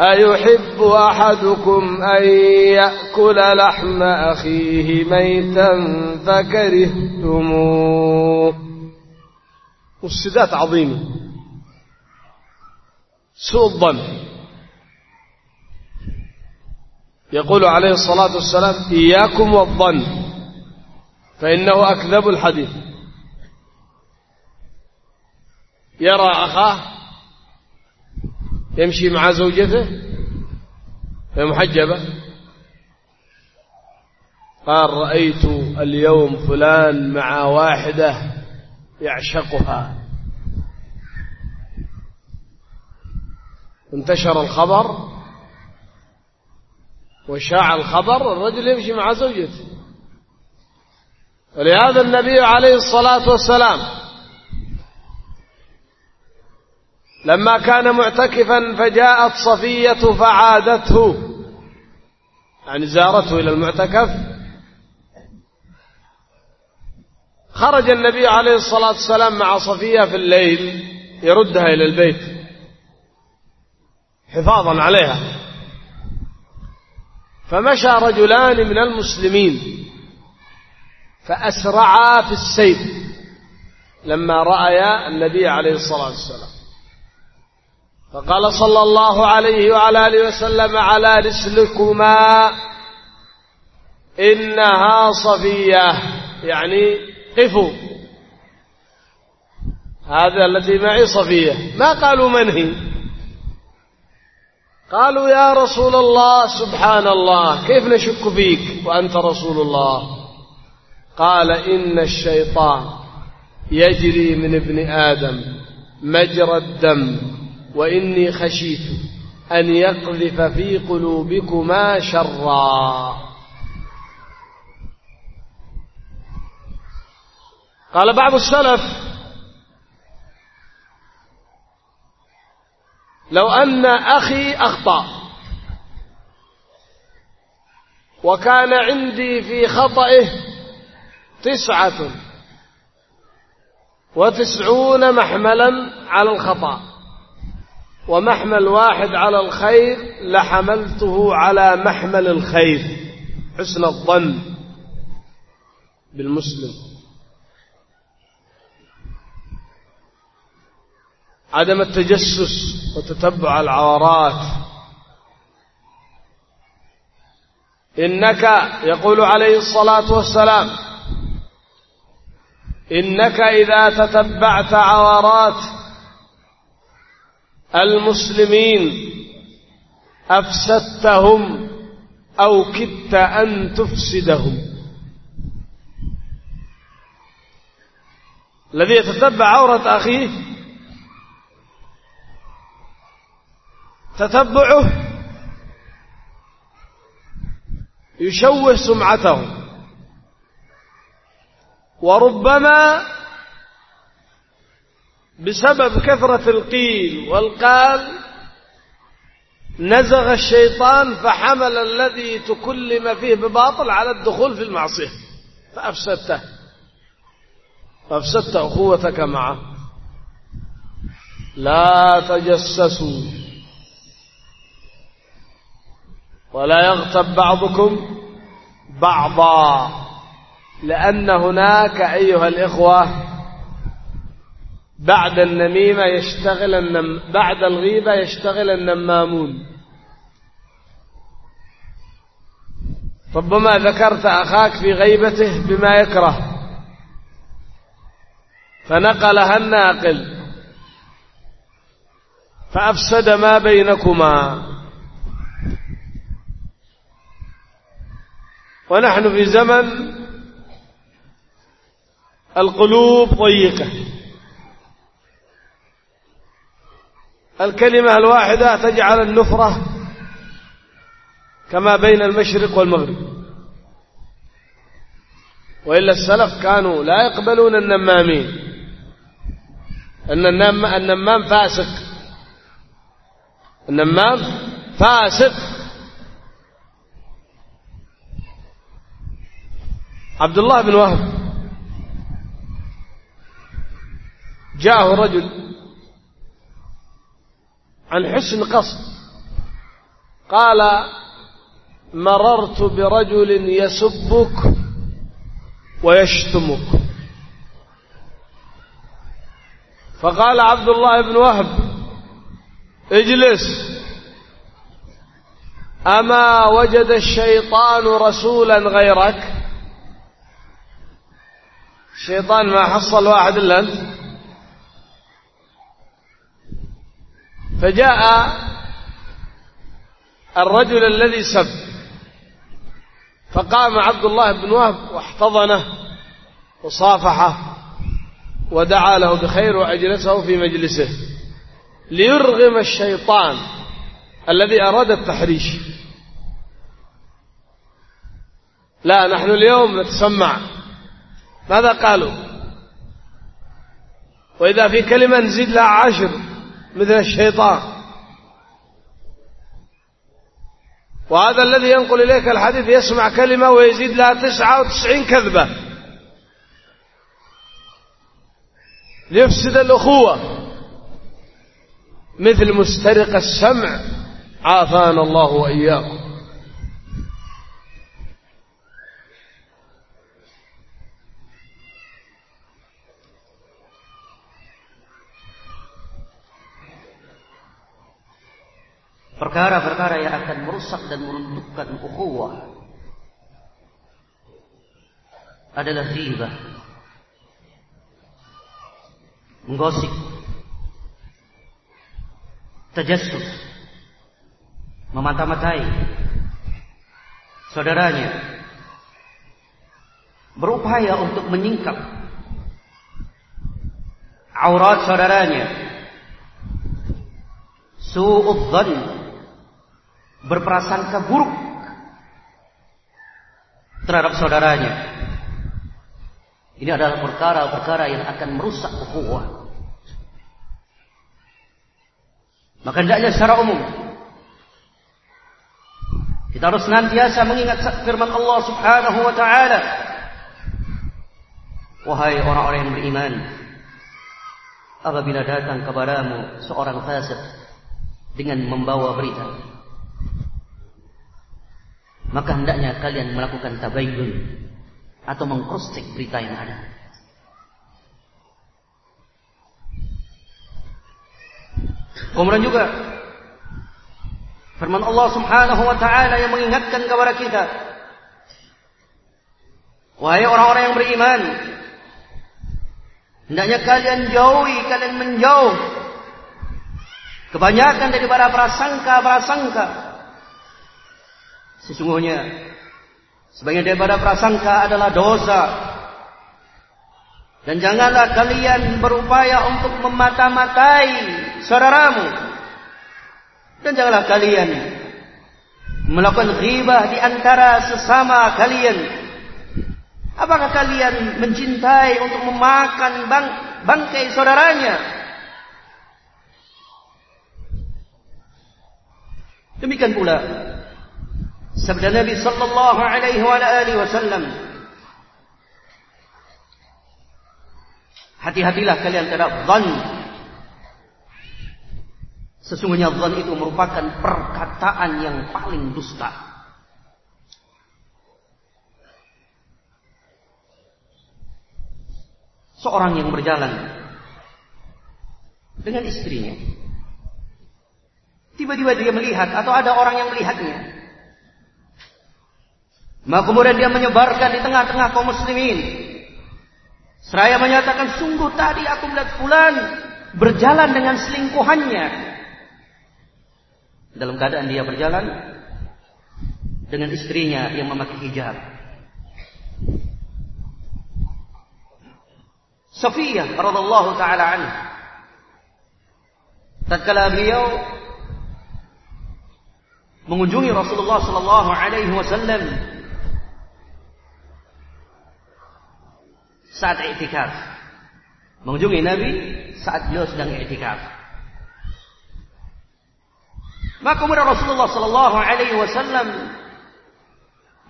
أيحب أحدكم أن يأكل لحم أخيه ميتا فكرهتموه؟ مفسدات عظيمة. سوء الظن. يقول عليه الصلاة والسلام إياكم والظن فإنه أكذب الحديث. يرى أخاه يمشي مع زوجته محجبة. قال رأيت اليوم فلان مع واحدة يعشقها. انتشر الخبر وشاع الخبر الرجل يمشي مع زوجته. ولهذا النبي عليه الصلاة والسلام لما كان معتكفا فجاءت صفية فعادته. يعني زارته إلى المعتكف. خرج النبي عليه الصلاة والسلام مع صفية في الليل يردها إلى البيت حفاظا عليها. فمشى رجلان من المسلمين فأسرعا في السير لما رأيا النبي عليه الصلاة والسلام. فقال صلى الله عليه وعلى آله وسلم على رسلكما إنها صفية يعني قفوا. هذا التي معي صفية. ما قالوا من هي؟ قالوا يا رسول الله سبحان الله كيف نشك فيك؟ وأنت رسول الله. قال إن الشيطان يجري من ابن آدم مجرى الدم. وإني خشيت أن يقذف في قلوبكما شرا. قال بعض السلف لو أن أخي أخطأ وكان عندي في خطئه تسعة وتسعون محملا على الخطأ. ومحمل واحد على الخير لحملته على محمل الخير. حسن الظن بالمسلم. عدم التجسس وتتبع العورات. إنك يقول عليه الصلاة والسلام إنك إذا تتبعت عورات المسلمين أفسدتهم أو كدت أن تفسدهم. الذي يتتبع عورة أخيه تتبعه يشوه سمعته. وربما بسبب كثرة القيل والقال نزغ الشيطان فحمل الذي تكلم فيه بباطل على الدخول في المعصية. فأفسدته. فأفسدت أخوتك معه. لا تجسسوا. ولا يغتب بعضكم بعضا. لأن هناك أيها الإخوة بعد النميمة يشتغل النم بعد الغيبة يشتغل النمامون. ربما ذكرت أخاك في غيبته بما يكره. فنقلها الناقل فأفسد ما بينكما. ونحن في زمن القلوب ضيقة. الكلمة الواحدة تجعل النفرة كما بين المشرق والمغرب. وإلا السلف كانوا لا يقبلون النمامين. أن النمام فاسق. النمام فاسق. عبد الله بن وهب. جاءه رجل can xusni qasd qaala marartu birajulin yasubuk wayashtumuk faqaala cabdullaahi bnu wahb ijlis amaa wajada ashaytaanu rasuula gayrak shaytaan maa xasal waa axad ila ant فجاء الرجل الذي سب فقام عبد الله بن وهب واحتضنه وصافحه ودعا له بخير وأجلسه في مجلسه ليرغم الشيطان الذي أراد التحريش. لا نحن اليوم نتسمع ماذا قالوا؟ وإذا في كلمة نزيد لها عشر مثل الشيطان وهذا الذي ينقل إليك الحديث يسمع كلمة ويزيد لها تسعة وتسعين كذبة ليفسد الأخوة مثل مسترق السمع عافانا الله وإياكم perkara-perkara yang akan merusak dan meruntuhkan ukhuwah adalah ghibah. Menggosip. Tajassus. Memata-matai saudaranya. Berupaya untuk menyingkap aurat saudaranya. Su'udzan berprasangka buruk terhadap saudaranya. Ini adalah perkara-perkara yang akan merusak ukhuwah. Maka hendaknya secara umum kita harus senantiasa mengingat firman Allah Subhanahu wa taala. Wahai orang-orang yang beriman, apabila datang kepadamu seorang fasik dengan membawa berita, maka hendaknya kalian melakukan tabayyun atau mengkrostek berita yang ada. Kemudian juga firman Allah Subhanahu wa taala yang mengingatkan kepada kita Wahai orang-orang yang beriman hendaknya kalian jauhi kalian menjauh kebanyakan daripada prasangka-prasangka sesungguhnya sebagian daripada prasangka adalah dosa dan janganlah kalian berupaya untuk memata-matai saudaramu. Dan janganlah kalian melakukan ghibah di antara sesama kalian. Apakah kalian mencintai untuk memakan bang bangkai saudaranya? Demikian pula sabda Nabi sallallahu alaihi wasallam Hati-hatilah kalian terhadap zan. Sesungguhnya zan itu merupakan perkataan yang paling dusta. Seorang yang berjalan dengan istrinya. Tiba-tiba dia melihat atau ada orang yang melihatnya. Maka kemudian dia menyebarkan di tengah-tengah kaum muslimin Seraya menyatakan sungguh tadi aku melihat fulan berjalan dengan selingkuhannya. Dalam keadaan dia berjalan dengan istrinya yang memakai hijab. Safiyah radhiyallahu taala anha tatkala beliau mengunjungi Rasulullah sallallahu alaihi wasallam saat i'tikaf. Mengunjungi Nabi saat beliau sedang i'tikaf. Maka kemudian Rasulullah sallallahu alaihi wasallam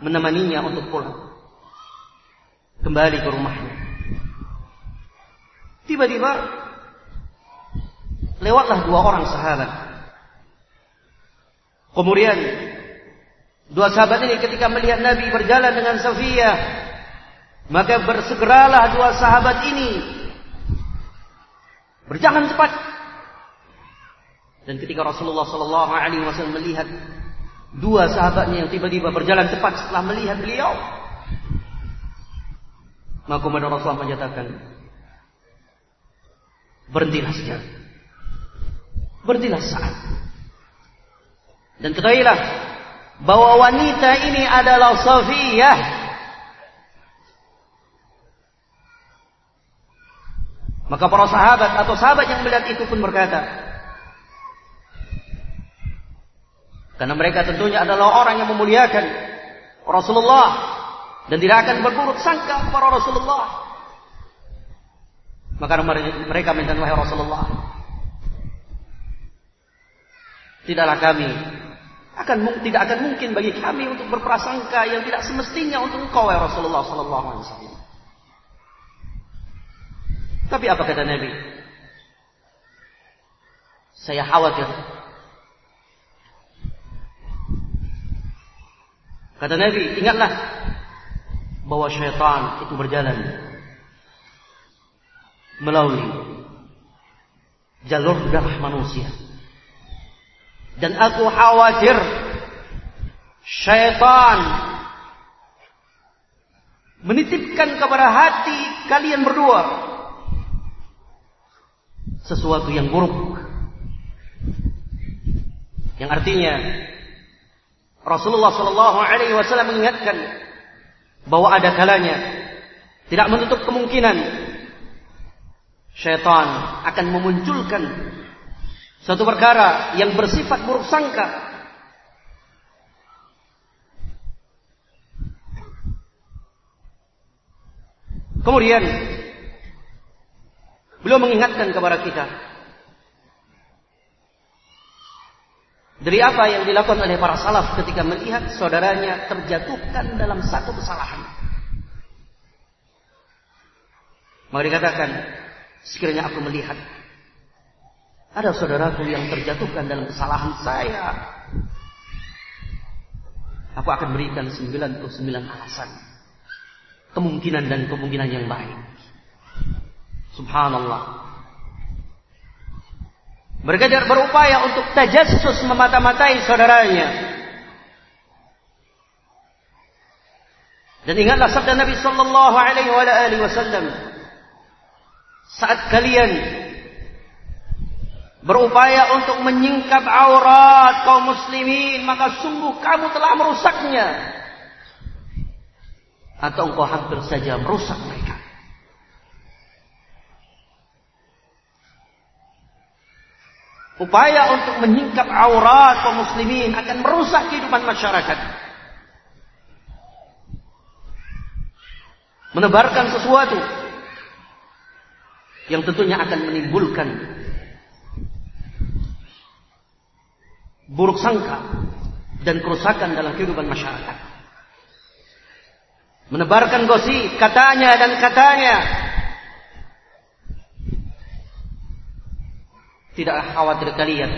menemaninya untuk pulang. Kembali ke rumahnya. Tiba-tiba lewatlah dua orang sahabat. Kemudian dua sahabat ini ketika melihat Nabi berjalan dengan Safiyah maka bersegeralah dua sahabat ini berjalan cepat. Dan ketika Rasulullah Sallallahu Alaihi Wasallam melihat dua sahabatnya yang tiba-tiba berjalan cepat setelah melihat beliau, maka kemudian Rasulullah menyatakan, berhentilah sejenak, berhentilah saat. Dan ketahuilah bahwa wanita ini adalah Safiyah Maka para sahabat atau sahabat yang melihat itu pun berkata, karena mereka tentunya adalah orang yang memuliakan Rasulullah dan tidak akan berburuk sangka kepada Rasulullah. Maka mereka minta wahai Rasulullah, tidaklah kami akan tidak akan mungkin bagi kami untuk berprasangka yang tidak semestinya untuk engkau wahai Rasulullah sallallahu alaihi wasallam. Tapi apa kata Nabi? Saya khawatir. Kata Nabi, ingatlah bahwa syaitan itu berjalan melalui jalur darah manusia. Dan aku khawatir syaitan menitipkan kepada hati kalian berdua sesuatu yang buruk. Yang artinya Rasulullah Shallallahu Alaihi Wasallam mengingatkan bahwa ada kalanya tidak menutup kemungkinan syaitan akan memunculkan suatu perkara yang bersifat buruk sangka Kemudian beliau mengingatkan kepada kita dari apa yang dilakukan oleh para salaf ketika melihat saudaranya terjatuhkan dalam satu kesalahan. Maka dikatakan, sekiranya aku melihat ada saudaraku yang terjatuhkan dalam kesalahan saya, aku akan berikan 99 alasan kemungkinan dan kemungkinan yang baik. Subhanallah. Mereka berupaya untuk tajassus memata-matai saudaranya. Dan ingatlah sabda Nabi sallallahu alaihi wasallam, saat kalian berupaya untuk menyingkap aurat kaum muslimin, maka sungguh kamu telah merusaknya atau engkau hampir saja merusak mereka. Upaya untuk menyingkap aurat kaum muslimin akan merusak kehidupan masyarakat. Menebarkan sesuatu yang tentunya akan menimbulkan buruk sangka dan kerusakan dalam kehidupan masyarakat menebarkan gosip katanya dan katanya tidak khawatir kalian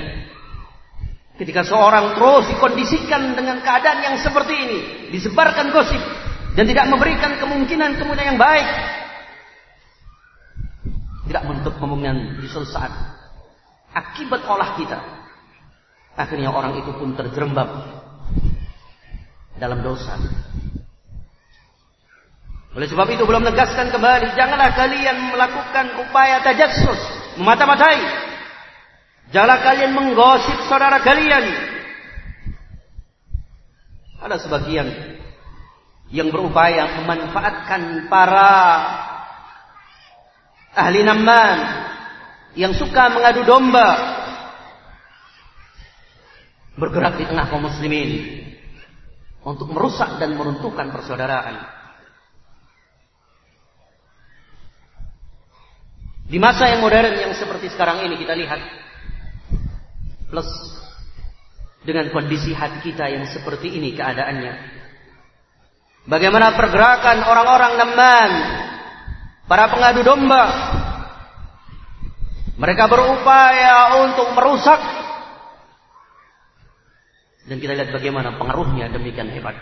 ketika seorang terus dikondisikan dengan keadaan yang seperti ini disebarkan gosip dan tidak memberikan kemungkinan-kemungkinan yang baik tidak menutup kemungkinan di suatu saat akibat olah kita akhirnya orang itu pun terjerembab dalam dosa oleh sebab itu belum menegaskan kembali, janganlah kalian melakukan upaya tajassus, memata-matai. Janganlah kalian menggosip saudara kalian. Ada sebagian yang berupaya memanfaatkan para ahli naman yang suka mengadu domba bergerak di tengah kaum muslimin untuk merusak dan meruntuhkan persaudaraan. Di masa yang modern yang seperti sekarang ini kita lihat plus dengan kondisi hati kita yang seperti ini keadaannya. Bagaimana pergerakan orang-orang neman, para pengadu domba. Mereka berupaya untuk merusak dan kita lihat bagaimana pengaruhnya demikian hebat.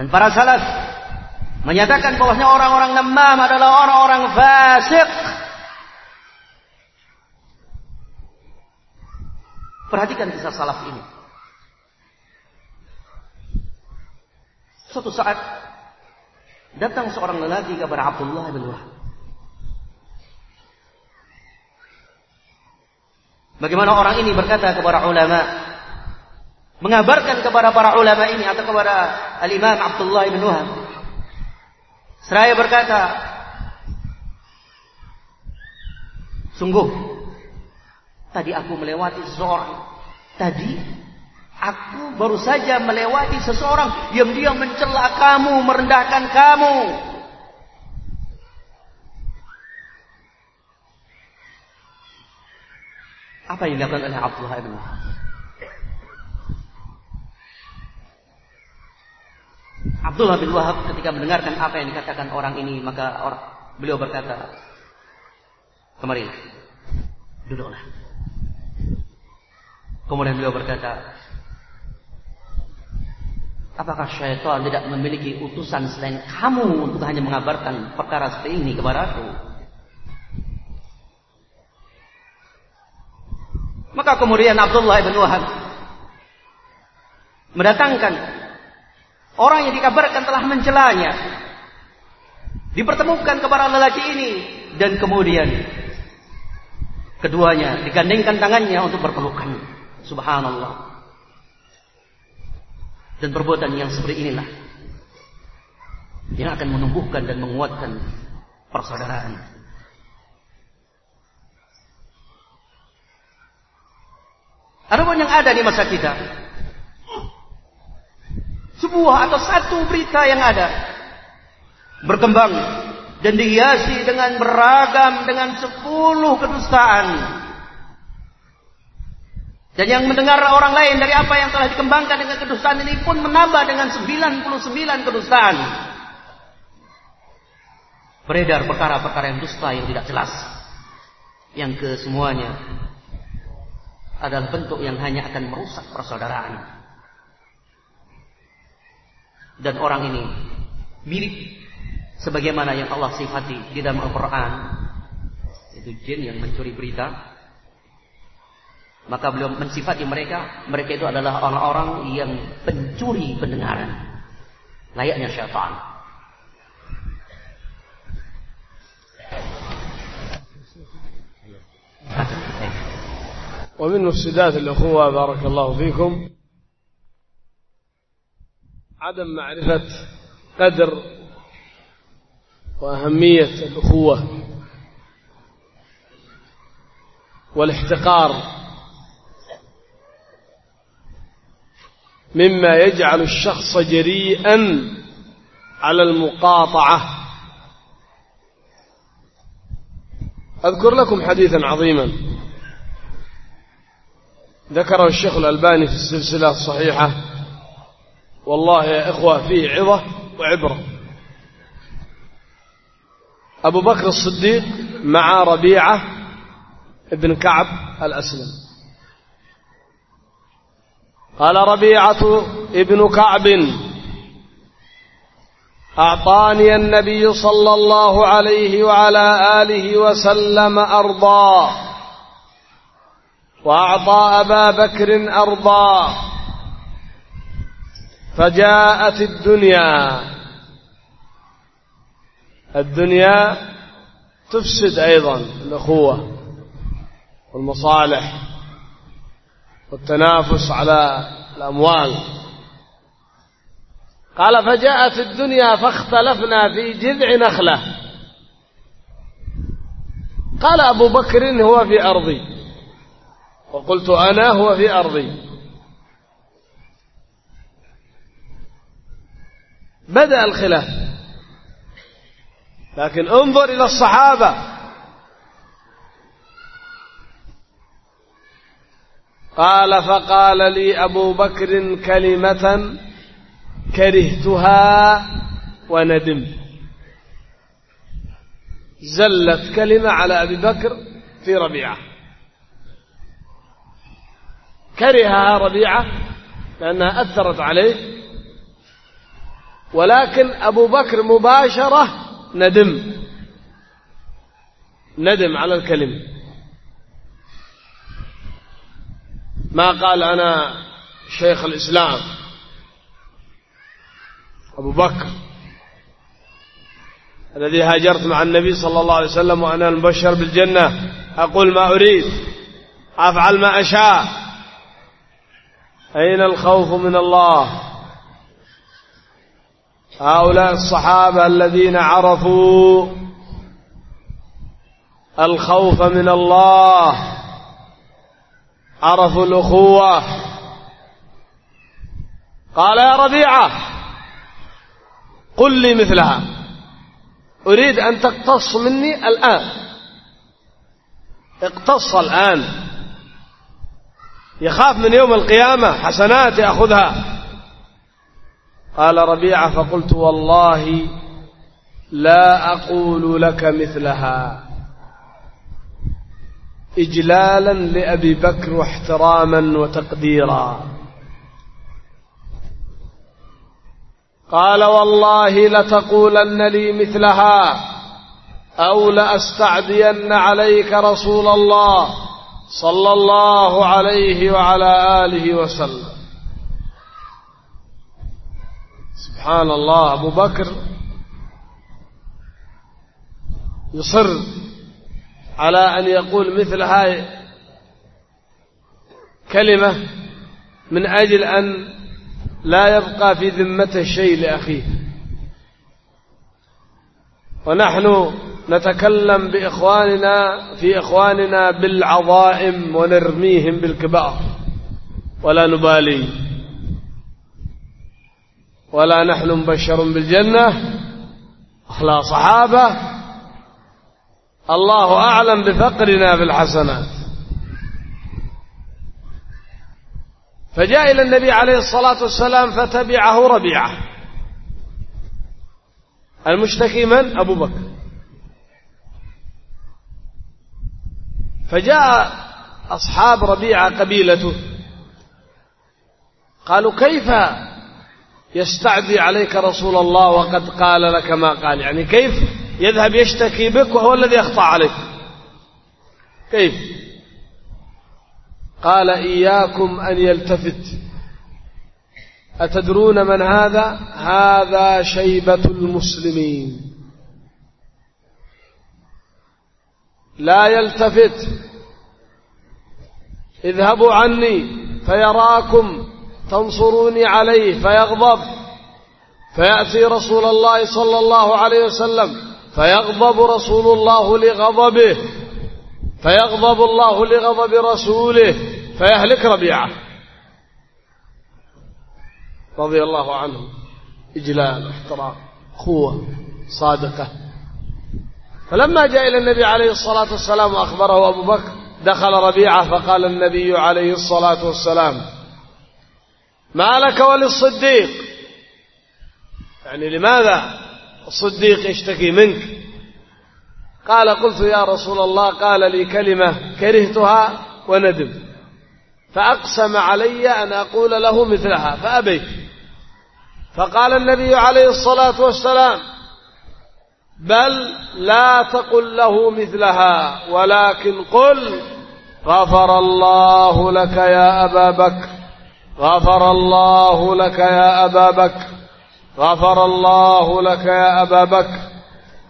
Dan para salaf menyatakan bahwasanya orang-orang namam adalah orang-orang fasik. Perhatikan kisah salaf ini. Suatu saat datang seorang lelaki kepada Abdullah bin Wahab. Bagaimana orang ini berkata kepada ulama, mengabarkan kepada para ulama ini atau kepada Al-Imam Abdullah bin Wahab Seraya berkata, Sungguh, tadi aku melewati seseorang. Tadi aku baru saja melewati seseorang yang dia mencela kamu, merendahkan kamu. Apa yang dilakukan oleh Abdullah bin Abdullah bin Wahab ketika mendengarkan apa yang dikatakan orang ini maka orang, beliau berkata kemari duduklah kemudian beliau berkata apakah syaitan tidak memiliki utusan selain kamu untuk hanya mengabarkan perkara seperti ini kepada aku maka kemudian Abdullah bin Wahab mendatangkan Orang yang dikabarkan telah mencelanya. Dipertemukan kepada lelaki ini. Dan kemudian. Keduanya digandengkan tangannya untuk berpelukan. Subhanallah. Dan perbuatan yang seperti inilah. Yang akan menumbuhkan dan menguatkan persaudaraan. Adapun yang ada di masa kita, sebuah atau satu berita yang ada berkembang dan dihiasi dengan beragam dengan sepuluh kedustaan. Dan yang mendengar orang lain dari apa yang telah dikembangkan dengan kedustaan ini pun menambah dengan 99 kedustaan. Beredar perkara-perkara yang dusta yang tidak jelas. Yang kesemuanya adalah bentuk yang hanya akan merusak persaudaraan. Dan orang ini mirip sebagaimana yang Allah sifati di dalam Al-Quran itu jin yang mencuri berita maka beliau mensifati mereka mereka itu adalah orang-orang yang pencuri pendengaran layaknya syaitan ومن مفسدات الأخوة بارك الله فيكم عدم معرفة قدر وأهمية الأخوة والاحتقار مما يجعل الشخص جريئا على المقاطعة. أذكر لكم حديثا عظيما. ذكره الشيخ الألباني في السلسلة الصحيحة. والله يا إخوة فيه عظة وعبرة. أبو بكر الصديق مع ربيعة ابن كعب الأسلم. قال ربيعة ابن كعب أعطاني النبي صلى الله عليه وعلى آله وسلم أرضا وأعطى أبا بكر أرضا فجاءت الدنيا. الدنيا تفسد أيضا الأخوة والمصالح. والتنافس على الأموال. قال فجاءت الدنيا فاختلفنا في جذع نخلة. قال أبو بكر هو في أرضي. وقلت أنا هو في أرضي. بدأ الخلاف. لكن انظر إلى الصحابة. qaala faqaala lii abuu bakrin kalimatan karihtuhaa wanadim zallat kalima calaa abi bakr fii rabiica karihahaa rabiica liannaha aharat calayh walaakin abu bakr mubaashara nadim nadim cala alkalima ما قال أنا شيخ الإسلام أبو بكر الذي هاجرت مع النبي صلى الله عليه وسلم وأنا المبشر بالجنة. أقول ما أريد أفعل ما أشاء. أين الخوف من الله؟ هؤلاء الصحابة الذين عرفوا الخوف من الله. عرفوا الأخوة. قال يا ربيعة قل لي مثلها. أريد أن تقتص مني الآن. اقتص الآن. يخاف من يوم القيامة حسنات يأخذها. قال ربيعة فقلت والله لا أقول لك مثلها. إجلالا لأبي بكر واحتراما وتقديرا. قال والله لتقولن لي مثلها أو لأستعدين عليك رسول الله صلى الله عليه وعلى آله وسلم. سبحان الله أبو بكر يصر على أن يقول مثل هاي كلمة من أجل أن لا يبقى في ذمته شيء لأخيه. ونحن نتكلم بإخواننا في إخواننا بالعظائم ونرميهم بالكبار. ولا نبالي. ولا نحن مبشر بالجنة. أخلا صحابة. الله أعلم بفقرنا بالحسنات. فجاء إلى النبي عليه الصلاة والسلام فتبعه ربيعة. المشتكي من؟ أبو بكر. فجاء أصحاب ربيعة قبيلته. قالوا كيف يستعدي عليك رسول الله وقد قال لك ما قال؟ يعني كيف يذهب يشتكي بك وهو الذي أخطأ عليك كيف قال إياكم أن يلتفت أتدرون من هذا هذا شيبة المسلمين لا يلتفت اذهبوا عني فيراكم تنصروني عليه فيغضب فيأتي رسول الله صلى الله عليه وسلم فيغضب رسول الله لغضبه فيغضب الله لغضب رسوله فيهلك ربيعه. رضي الله عنه. إجلال احترام قوة صادقة. فلما جاء إلى النبي عليه الصلاة والسلام وأخبره أبو بكر دخل ربيعة فقال النبي عليه الصلاة والسلام ما لك وللصديق؟ يعني لماذا؟ الصديق يشتكي منك. قال قلت يا رسول الله قال لي كلمة كرهتها وندم. فأقسم علي أن أقول له مثلها فأبيت. فقال النبي عليه الصلاة والسلام بل لا تقل له مثلها ولكن قل غفر الله لك يا أبا بكر غفر الله لك يا أبا بكر. غفر الله لك يا أبا بكر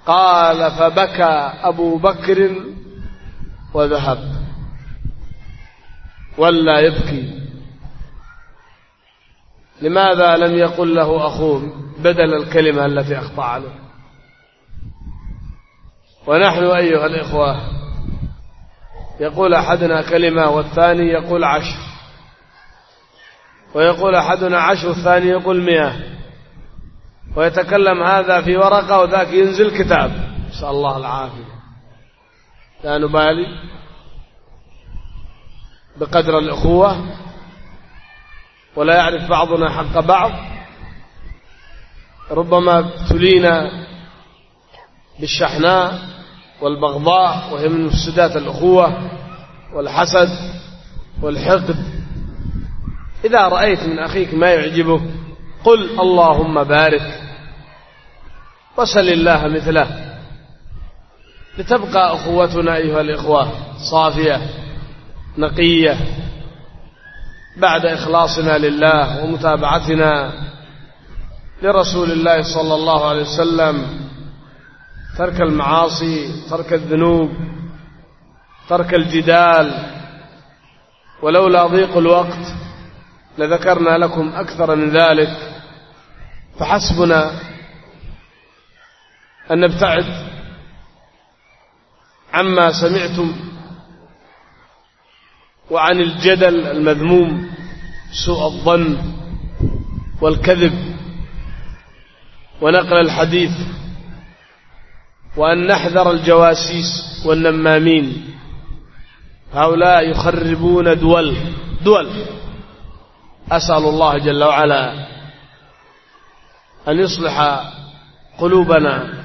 قال فبكى أبو بكر وذهب ولا يبكي لماذا لم يقل له أخوه بدل الكلمة التي أخطأ عليه ونحن أيها الإخوة يقول أحدنا كلمة والثاني يقول عشر ويقول أحدنا عشر والثاني يقول مئة ويتكلم هذا في ورقة وذاك ينزل كتاب. نسأل الله العافية. لا نبالي بقدر الأخوة ولا يعرف بعضنا حق بعض ربما ابتلينا بالشحناء والبغضاء وهي من مفسدات الأخوة والحسد والحقد. إذا رأيت من أخيك ما يعجبه قل اللهم بارك. وسل الله مثله. لتبقى أخوتنا أيها الإخوة صافية نقية بعد إخلاصنا لله ومتابعتنا لرسول الله صلى الله عليه وسلم ترك المعاصي ترك الذنوب ترك الجدال. ولولا ضيق الوقت لذكرنا لكم أكثر من ذلك. فحسبنا أن نبتعد عما سمعتم وعن الجدل المذموم سوء الظن والكذب ونقل الحديث وأن نحذر الجواسيس والنمامين. هؤلاء يخربون دول دول. أسأل الله جل وعلا أن يصلح قلوبنا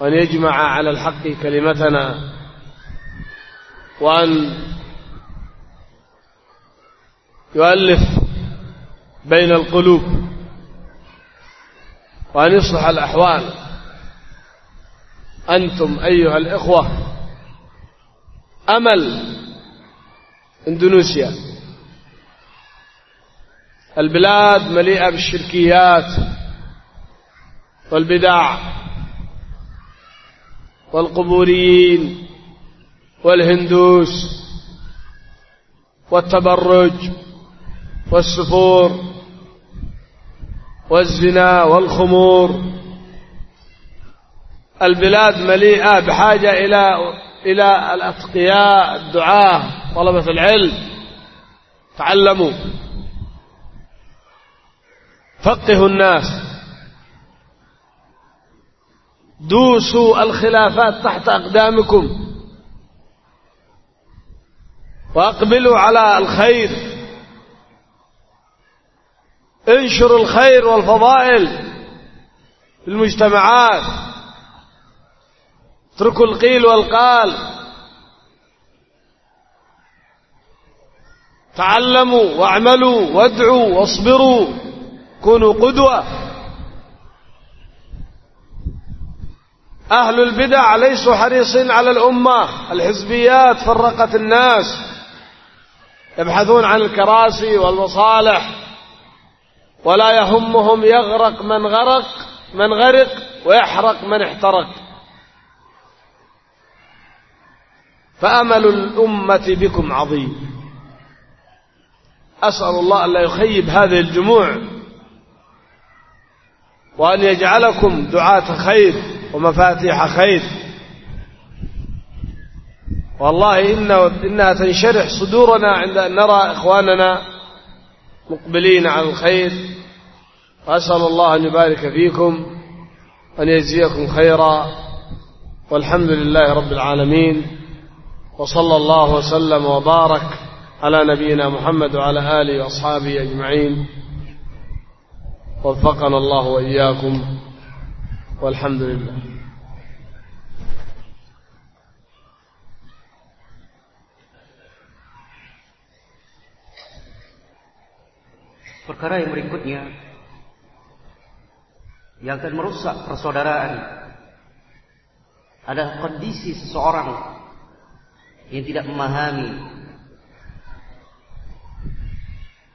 وأن يجمع على الحق كلمتنا وأن يؤلف بين القلوب وأن يصلح الأحوال. أنتم أيها الإخوة أمل إندونيسيا. البلاد مليئة بالشركيات والبدع. والقبوريين والهندوس والتبرج والسفور والزنا والخمور. البلاد مليئة بحاجة إلى إلى الأتقياء الدعاة طلبة العلم. تعلموا. فقهوا الناس. دوسوا الخلافات تحت أقدامكم. وأقبلوا على الخير. انشروا الخير والفضائل في المجتمعات. اتركوا القيل والقال. تعلموا واعملوا وادعوا واصبروا. كونوا قدوة. أهل البدع ليسوا حريصين على الأمة. الحزبيات فرقت الناس. يبحثون عن الكراسي والمصالح. ولا يهمهم يغرق من غرق من غرق ويحرق من احترق. فأمل الأمة بكم عظيم. أسأل الله أن لا يخيب هذه الجموع. وأن يجعلكم دعاة خير. ومفاتيح خير. والله إنه إنها تنشرح صدورنا عند أن نرى إخواننا مقبلين على الخير. وأسأل الله أن يبارك فيكم وأن يجزيكم خيرا. والحمد لله رب العالمين. وصلى الله وسلم وبارك على نبينا محمد وعلى آله وأصحابه أجمعين. وفقنا الله وإياكم. والحمد لله Perkara yang berikutnya yang akan merusak persaudaraan adalah kondisi seseorang yang tidak memahami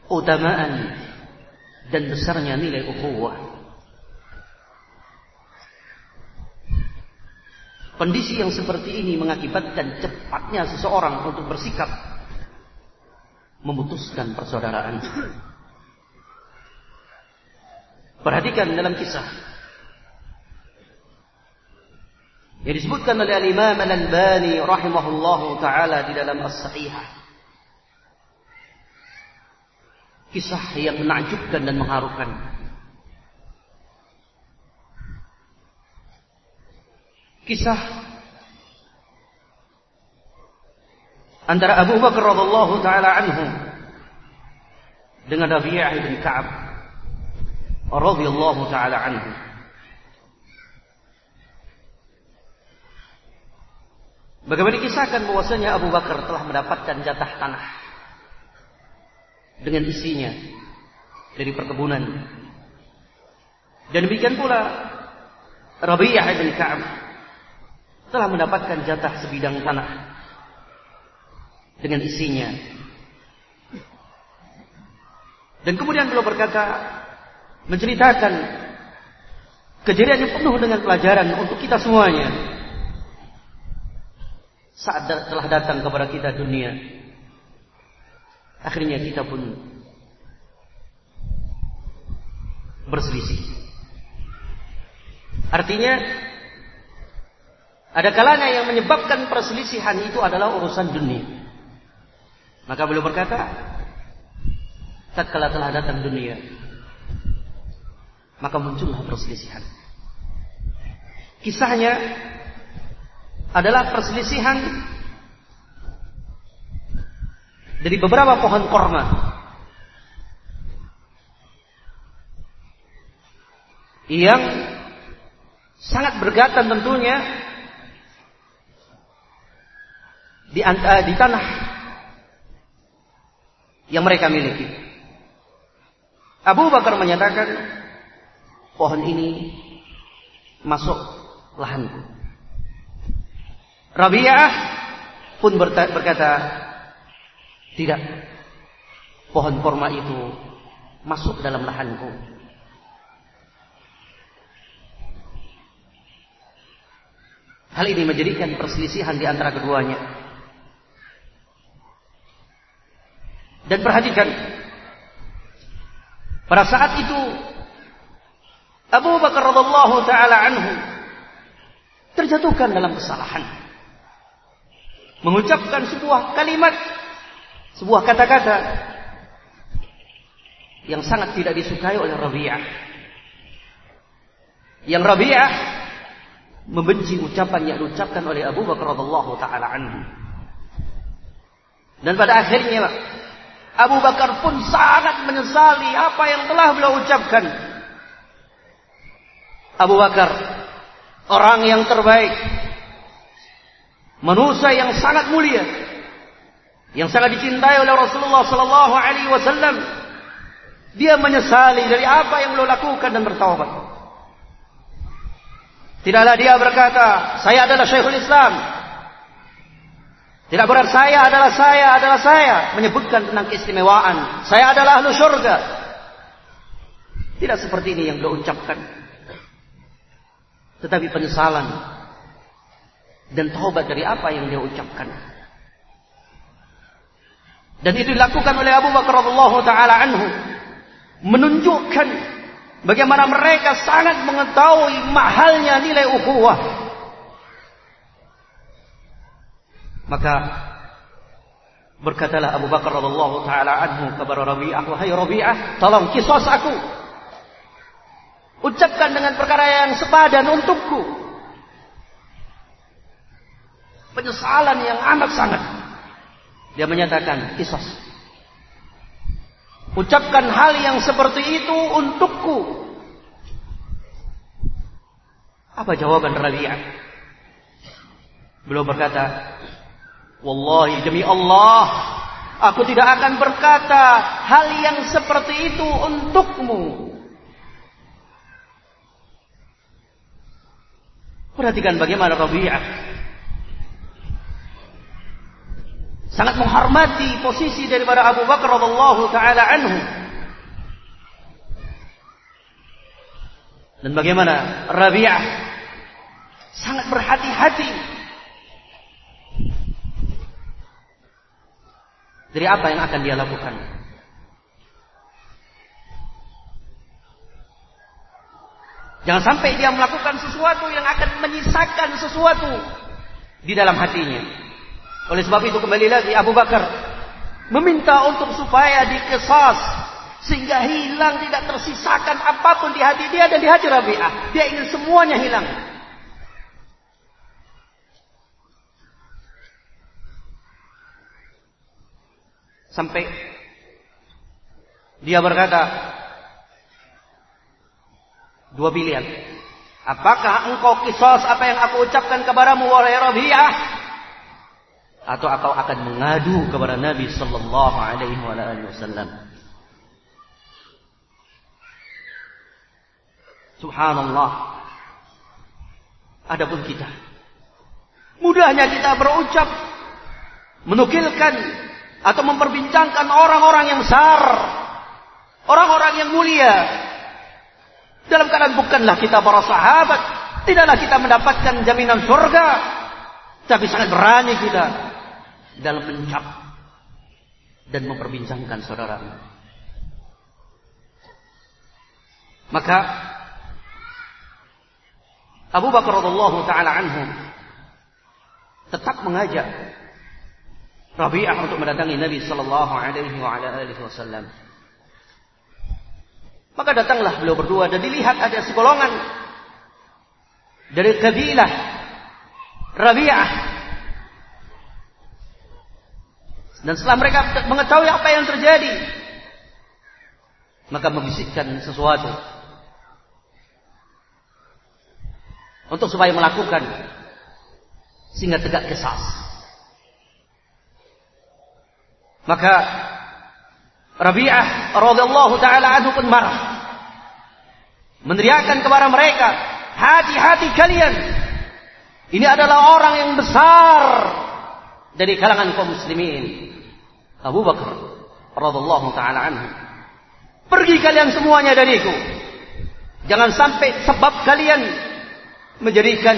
utamaan dan besarnya nilai ukhuwah. Kondisi yang seperti ini mengakibatkan cepatnya seseorang untuk bersikap memutuskan persaudaraan. Perhatikan dalam kisah yang disebutkan oleh Al-Imam Al-Albani rahimahullahu taala di dalam As-Sahihah. Kisah yang menakjubkan dan mengharukan. Kisah antara Abu Bakar radhiyallahu taala anhu dengan Rabi'ah bin Ka'ab radhiyallahu taala anhu. Bagaimana dikisahkan bahwasanya Abu Bakar telah mendapatkan jatah tanah dengan isinya dari perkebunan. Dan demikian pula Rabi'ah bin Ka'ab telah mendapatkan jatah sebidang tanah dengan isinya. Dan kemudian beliau berkata menceritakan kejadian yang penuh dengan pelajaran untuk kita semuanya saat telah datang kepada kita dunia akhirnya kita pun berselisih artinya ada kalanya yang menyebabkan perselisihan itu adalah urusan dunia. Maka beliau berkata tatkala telah datang dunia maka muncullah perselisihan. Kisahnya adalah perselisihan dari beberapa pohon korma. Yang sangat bergatan tentunya di, uh, di tanah yang mereka miliki. Abu Bakar menyatakan pohon ini masuk lahanku. Rabi'ah pun berkata, tidak. Pohon korma itu masuk dalam lahanku. Hal ini menjadikan perselisihan di antara keduanya. Dan perhatikan, pada saat itu Abu Bakar radhiallahu taala anhu terjatuhkan dalam kesalahan. Mengucapkan sebuah kalimat, sebuah kata-kata yang sangat tidak disukai oleh Rabi'ah. Yang Rabi'ah membenci ucapan yang diucapkan oleh Abu Bakar radhiyallahu taala anhu. Dan pada akhirnya Abu Bakar pun sangat menyesali apa yang telah beliau ucapkan. Abu Bakar orang yang terbaik, manusia yang sangat mulia, yang sangat dicintai oleh Rasulullah sallallahu alaihi wasallam. Dia menyesali dari apa yang beliau lakukan dan bertaubat. Tidaklah dia berkata, saya adalah Syekhul Islam. Tidak berat saya adalah saya adalah saya. Menyebutkan tentang keistimewaan. Saya adalah ahlu syurga. Tidak seperti ini yang beliau ucapkan. Tetapi penyesalan. Dan taubat dari apa yang dia ucapkan. Dan itu dilakukan oleh Abu Bakar radhiyallahu taala anhu menunjukkan bagaimana mereka sangat mengetahui mahalnya nilai ukhuwah. Maka berkatalah Abu Bakar radhiyallahu taala anhu kepada Rabi'ah, "Wahai Rabi'ah, tolong kisos aku. Ucapkan dengan perkara yang sepadan untukku." Penyesalan yang amat sangat. Dia menyatakan, "Kisos." Ucapkan hal yang seperti itu untukku. Apa jawaban Rabi'ah? Beliau berkata, Wallahi demi Allah, aku tidak akan berkata hal yang seperti itu untukmu. Perhatikan bagaimana Rabi'ah sangat menghormati posisi daripada Abu Bakar radhiyallahu taala anhu. Dan bagaimana Rabi'ah sangat berhati-hati dari apa yang akan dia lakukan. Jangan sampai dia melakukan sesuatu yang akan menyisakan sesuatu di dalam hatinya. Oleh sebab itu kembali lagi Abu Bakar meminta untuk supaya dikesas sehingga hilang tidak tersisakan apa pun di hati dia dan di hati Rabi'ah. Dia ingin semuanya hilang. Sampai dia berkata dua pilihan. Apakah engkau kisos apa yang aku ucapkan kepadamu wahai Rabi'ah atau engkau akan mengadu kepada Nabi sallallahu alaihi wasallam. Subhanallah. Adapun kita mudahnya kita berucap menukilkan atau memperbincangkan orang-orang yang besar, orang-orang yang mulia. Dalam keadaan bukanlah kita para sahabat, tidaklah kita mendapatkan jaminan surga, tapi sangat berani kita dalam mencap dan memperbincangkan saudara. Maka Abu Bakar radhiyallahu taala anhu tetap mengajak Rabi'ah untuk mendatangi Nabi sallallahu alaihi wasallam. Maka datanglah beliau berdua dan dilihat ada segolongan dari kabilah Rabi'ah Dan setelah mereka mengetahui apa yang terjadi, maka membisikkan sesuatu untuk supaya melakukan sehingga tegak kesas. Maka Rabi'ah radhiyallahu taala anhu pun marah. Meneriakkan kepada mereka, hati-hati kalian. Ini adalah orang yang besar dari kalangan kaum muslimin. Abu Bakar radhiyallahu taala anhu. Pergi kalian semuanya dariku. Jangan sampai sebab kalian menjadikan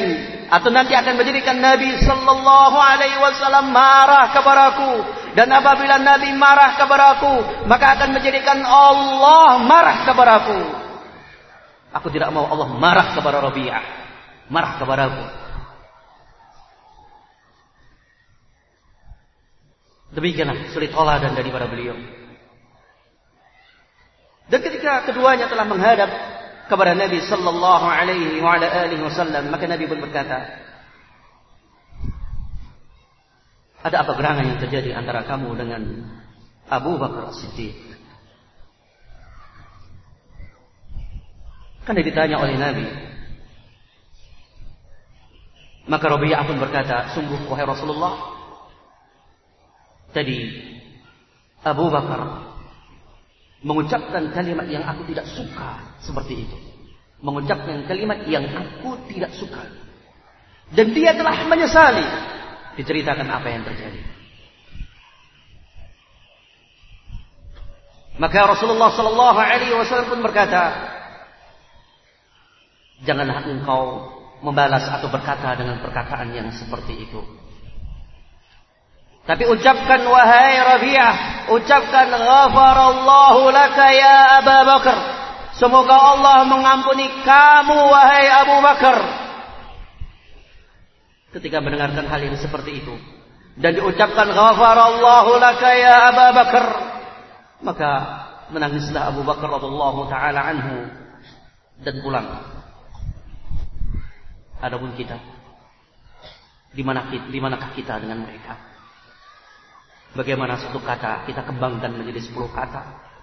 atau nanti akan menjadikan Nabi Sallallahu Alaihi Wasallam marah kepadaku dan apabila Nabi marah kepadaku maka akan menjadikan Allah marah kepadaku aku. Tidak mau Allah marah kepada Rabi'ah. Marah kepadaku demikianlah sulit toladan daripada beliau. Dan ketika keduanya telah menghadap kepada Nabi sallallahu alaihi wa ala alihi wasallam, maka Nabi pun berkata, Ada apa gerangan yang terjadi antara kamu dengan Abu Bakar Siddiq? Kan ditanya oleh Nabi. Maka Rabi'ah pun berkata, sungguh wahai Rasulullah, tadi Abu Bakar mengucapkan kalimat yang aku tidak suka seperti itu. Mengucapkan kalimat yang aku tidak suka. Dan dia telah menyesali. Diceritakan apa yang terjadi. Maka Rasulullah Sallallahu Alaihi Wasallam pun berkata, janganlah engkau membalas atau berkata dengan perkataan yang seperti itu. Tapi ucapkan wahai Rabi'ah, ucapkan ghafarallahu laka ya Abu Bakar. Semoga Allah mengampuni kamu wahai Abu Bakar. Ketika mendengarkan hal yang seperti itu dan diucapkan ghafarallahu laka ya Abu Bakar, maka menangislah Abu Bakar radhiyallahu taala anhu dan pulang. Adapun kita di mana di manakah kita dengan mereka? Bagaimana satu kata kita kembangkan menjadi sepuluh kata.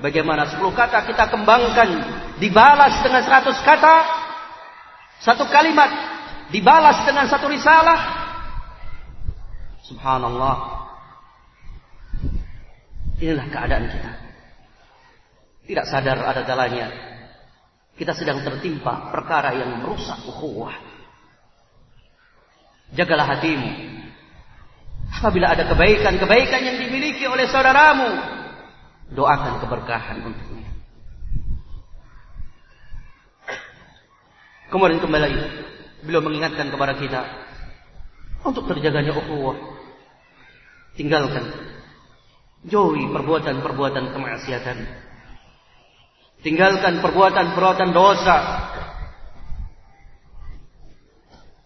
Bagaimana sepuluh kata kita kembangkan dibalas dengan seratus kata. Satu kalimat dibalas dengan satu risalah. Subhanallah. Inilah keadaan kita. Tidak sadar ada kalanya kita sedang tertimpa perkara yang merusak ukhuwah. Jagalah hatimu Apabila ada kebaikan-kebaikan yang dimiliki oleh saudaramu, doakan keberkahan untuknya. Kemudian kembali beliau mengingatkan kepada kita untuk terjaganya ukhuwah. Tinggalkan jauhi perbuatan-perbuatan kemaksiatan. Tinggalkan perbuatan-perbuatan dosa.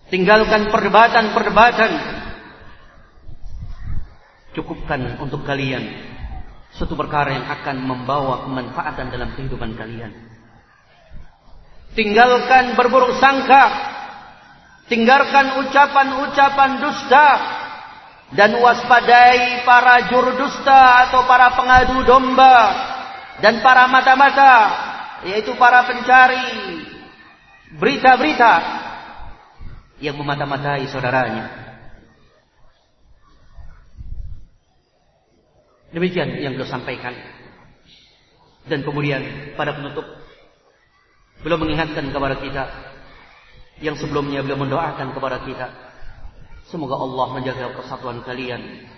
Tinggalkan perdebatan-perdebatan Cukupkan untuk kalian suatu perkara yang akan membawa kemanfaatan dalam kehidupan kalian. Tinggalkan berburuk sangka. Tinggalkan ucapan-ucapan dusta. Dan waspadai para juru dusta atau para pengadu domba. Dan para mata-mata. Yaitu para pencari berita-berita. Yang memata-matai saudaranya. Demikian yang beliau sampaikan. Dan kemudian pada penutup beliau mengingatkan kepada kita yang sebelumnya beliau mendoakan kepada kita semoga Allah menjaga persatuan kalian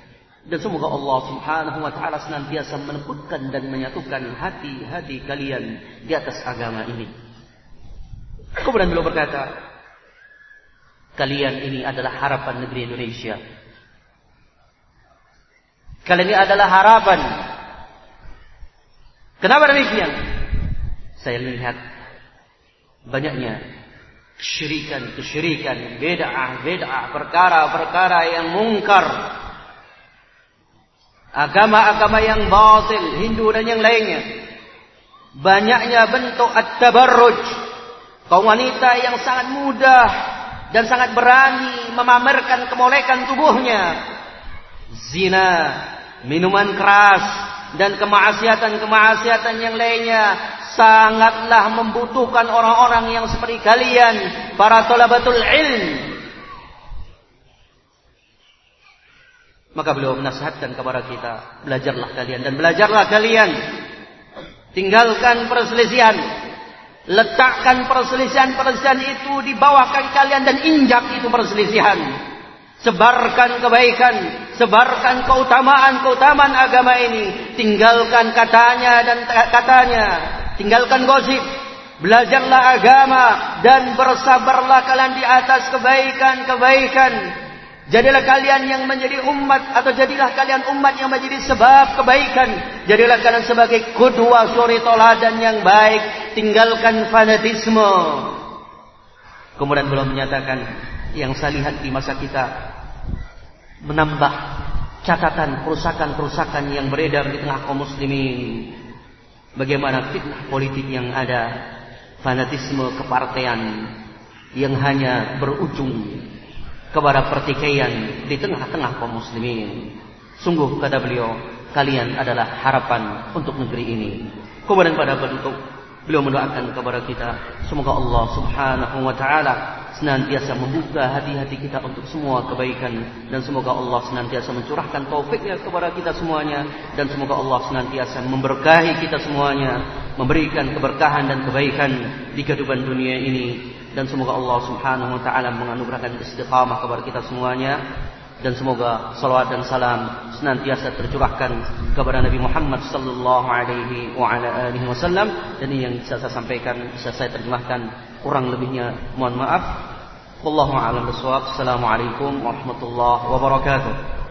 dan semoga Allah Subhanahu wa taala senantiasa menekutkan dan menyatukan hati-hati kalian di atas agama ini. Kemudian beliau berkata, kalian ini adalah harapan negeri Indonesia. Kalian ini adalah harapan. Kenapa demikian? Saya melihat banyaknya kesyirikan-kesyirikan, bid'ah-bid'ah, perkara-perkara yang mungkar. Agama-agama yang batil, Hindu dan yang lainnya. Banyaknya bentuk at-tabarruj. Kaum wanita yang sangat mudah dan sangat berani memamerkan kemolekan tubuhnya. Zina, minuman keras dan kemaksiatan-kemaksiatan yang lainnya sangatlah membutuhkan orang-orang yang seperti kalian para talabatul ilm. Maka beliau menasihatkan kepada kita belajarlah kalian dan belajarlah kalian. Tinggalkan perselisihan. Letakkan perselisihan-perselisihan itu di bawah kalian dan injak itu perselisihan. Sebarkan kebaikan, sebarkan keutamaan-keutamaan agama ini. Tinggalkan katanya dan katanya, tinggalkan gosip. Belajarlah agama dan bersabarlah kalian di atas kebaikan-kebaikan. Jadilah kalian yang menjadi umat atau jadilah kalian umat yang menjadi sebab kebaikan. Jadilah kalian sebagai kedua suri toladan yang baik. Tinggalkan fanatisme. Kemudian belum menyatakan yang saya lihat di masa kita menambah catatan kerusakan-kerusakan yang beredar di tengah kaum muslimin. Bagaimana fitnah politik yang ada, fanatisme kepartean yang hanya berujung kepada pertikaian di tengah-tengah kaum muslimin. Sungguh kata beliau, kalian adalah harapan untuk negeri ini. Kemudian pada bentuk beliau mendoakan kepada kita, semoga Allah Subhanahu wa taala senantiasa membuka hati-hati kita untuk semua kebaikan dan semoga Allah senantiasa mencurahkan taufiknya kepada kita semuanya dan semoga Allah senantiasa memberkahi kita semuanya memberikan keberkahan dan kebaikan di kehidupan dunia ini. Dan semoga Allah Subhanahu wa taala menganugerahkan istiqamah kepada kita semuanya dan semoga salawat dan salam senantiasa tercurahkan kepada Nabi Muhammad sallallahu alaihi wa alihi wasallam. Dan ini yang bisa saya sampaikan bisa saya terjemahkan kurang lebihnya mohon maaf. Wallahu a'lam bishawab. Assalamualaikum warahmatullahi wabarakatuh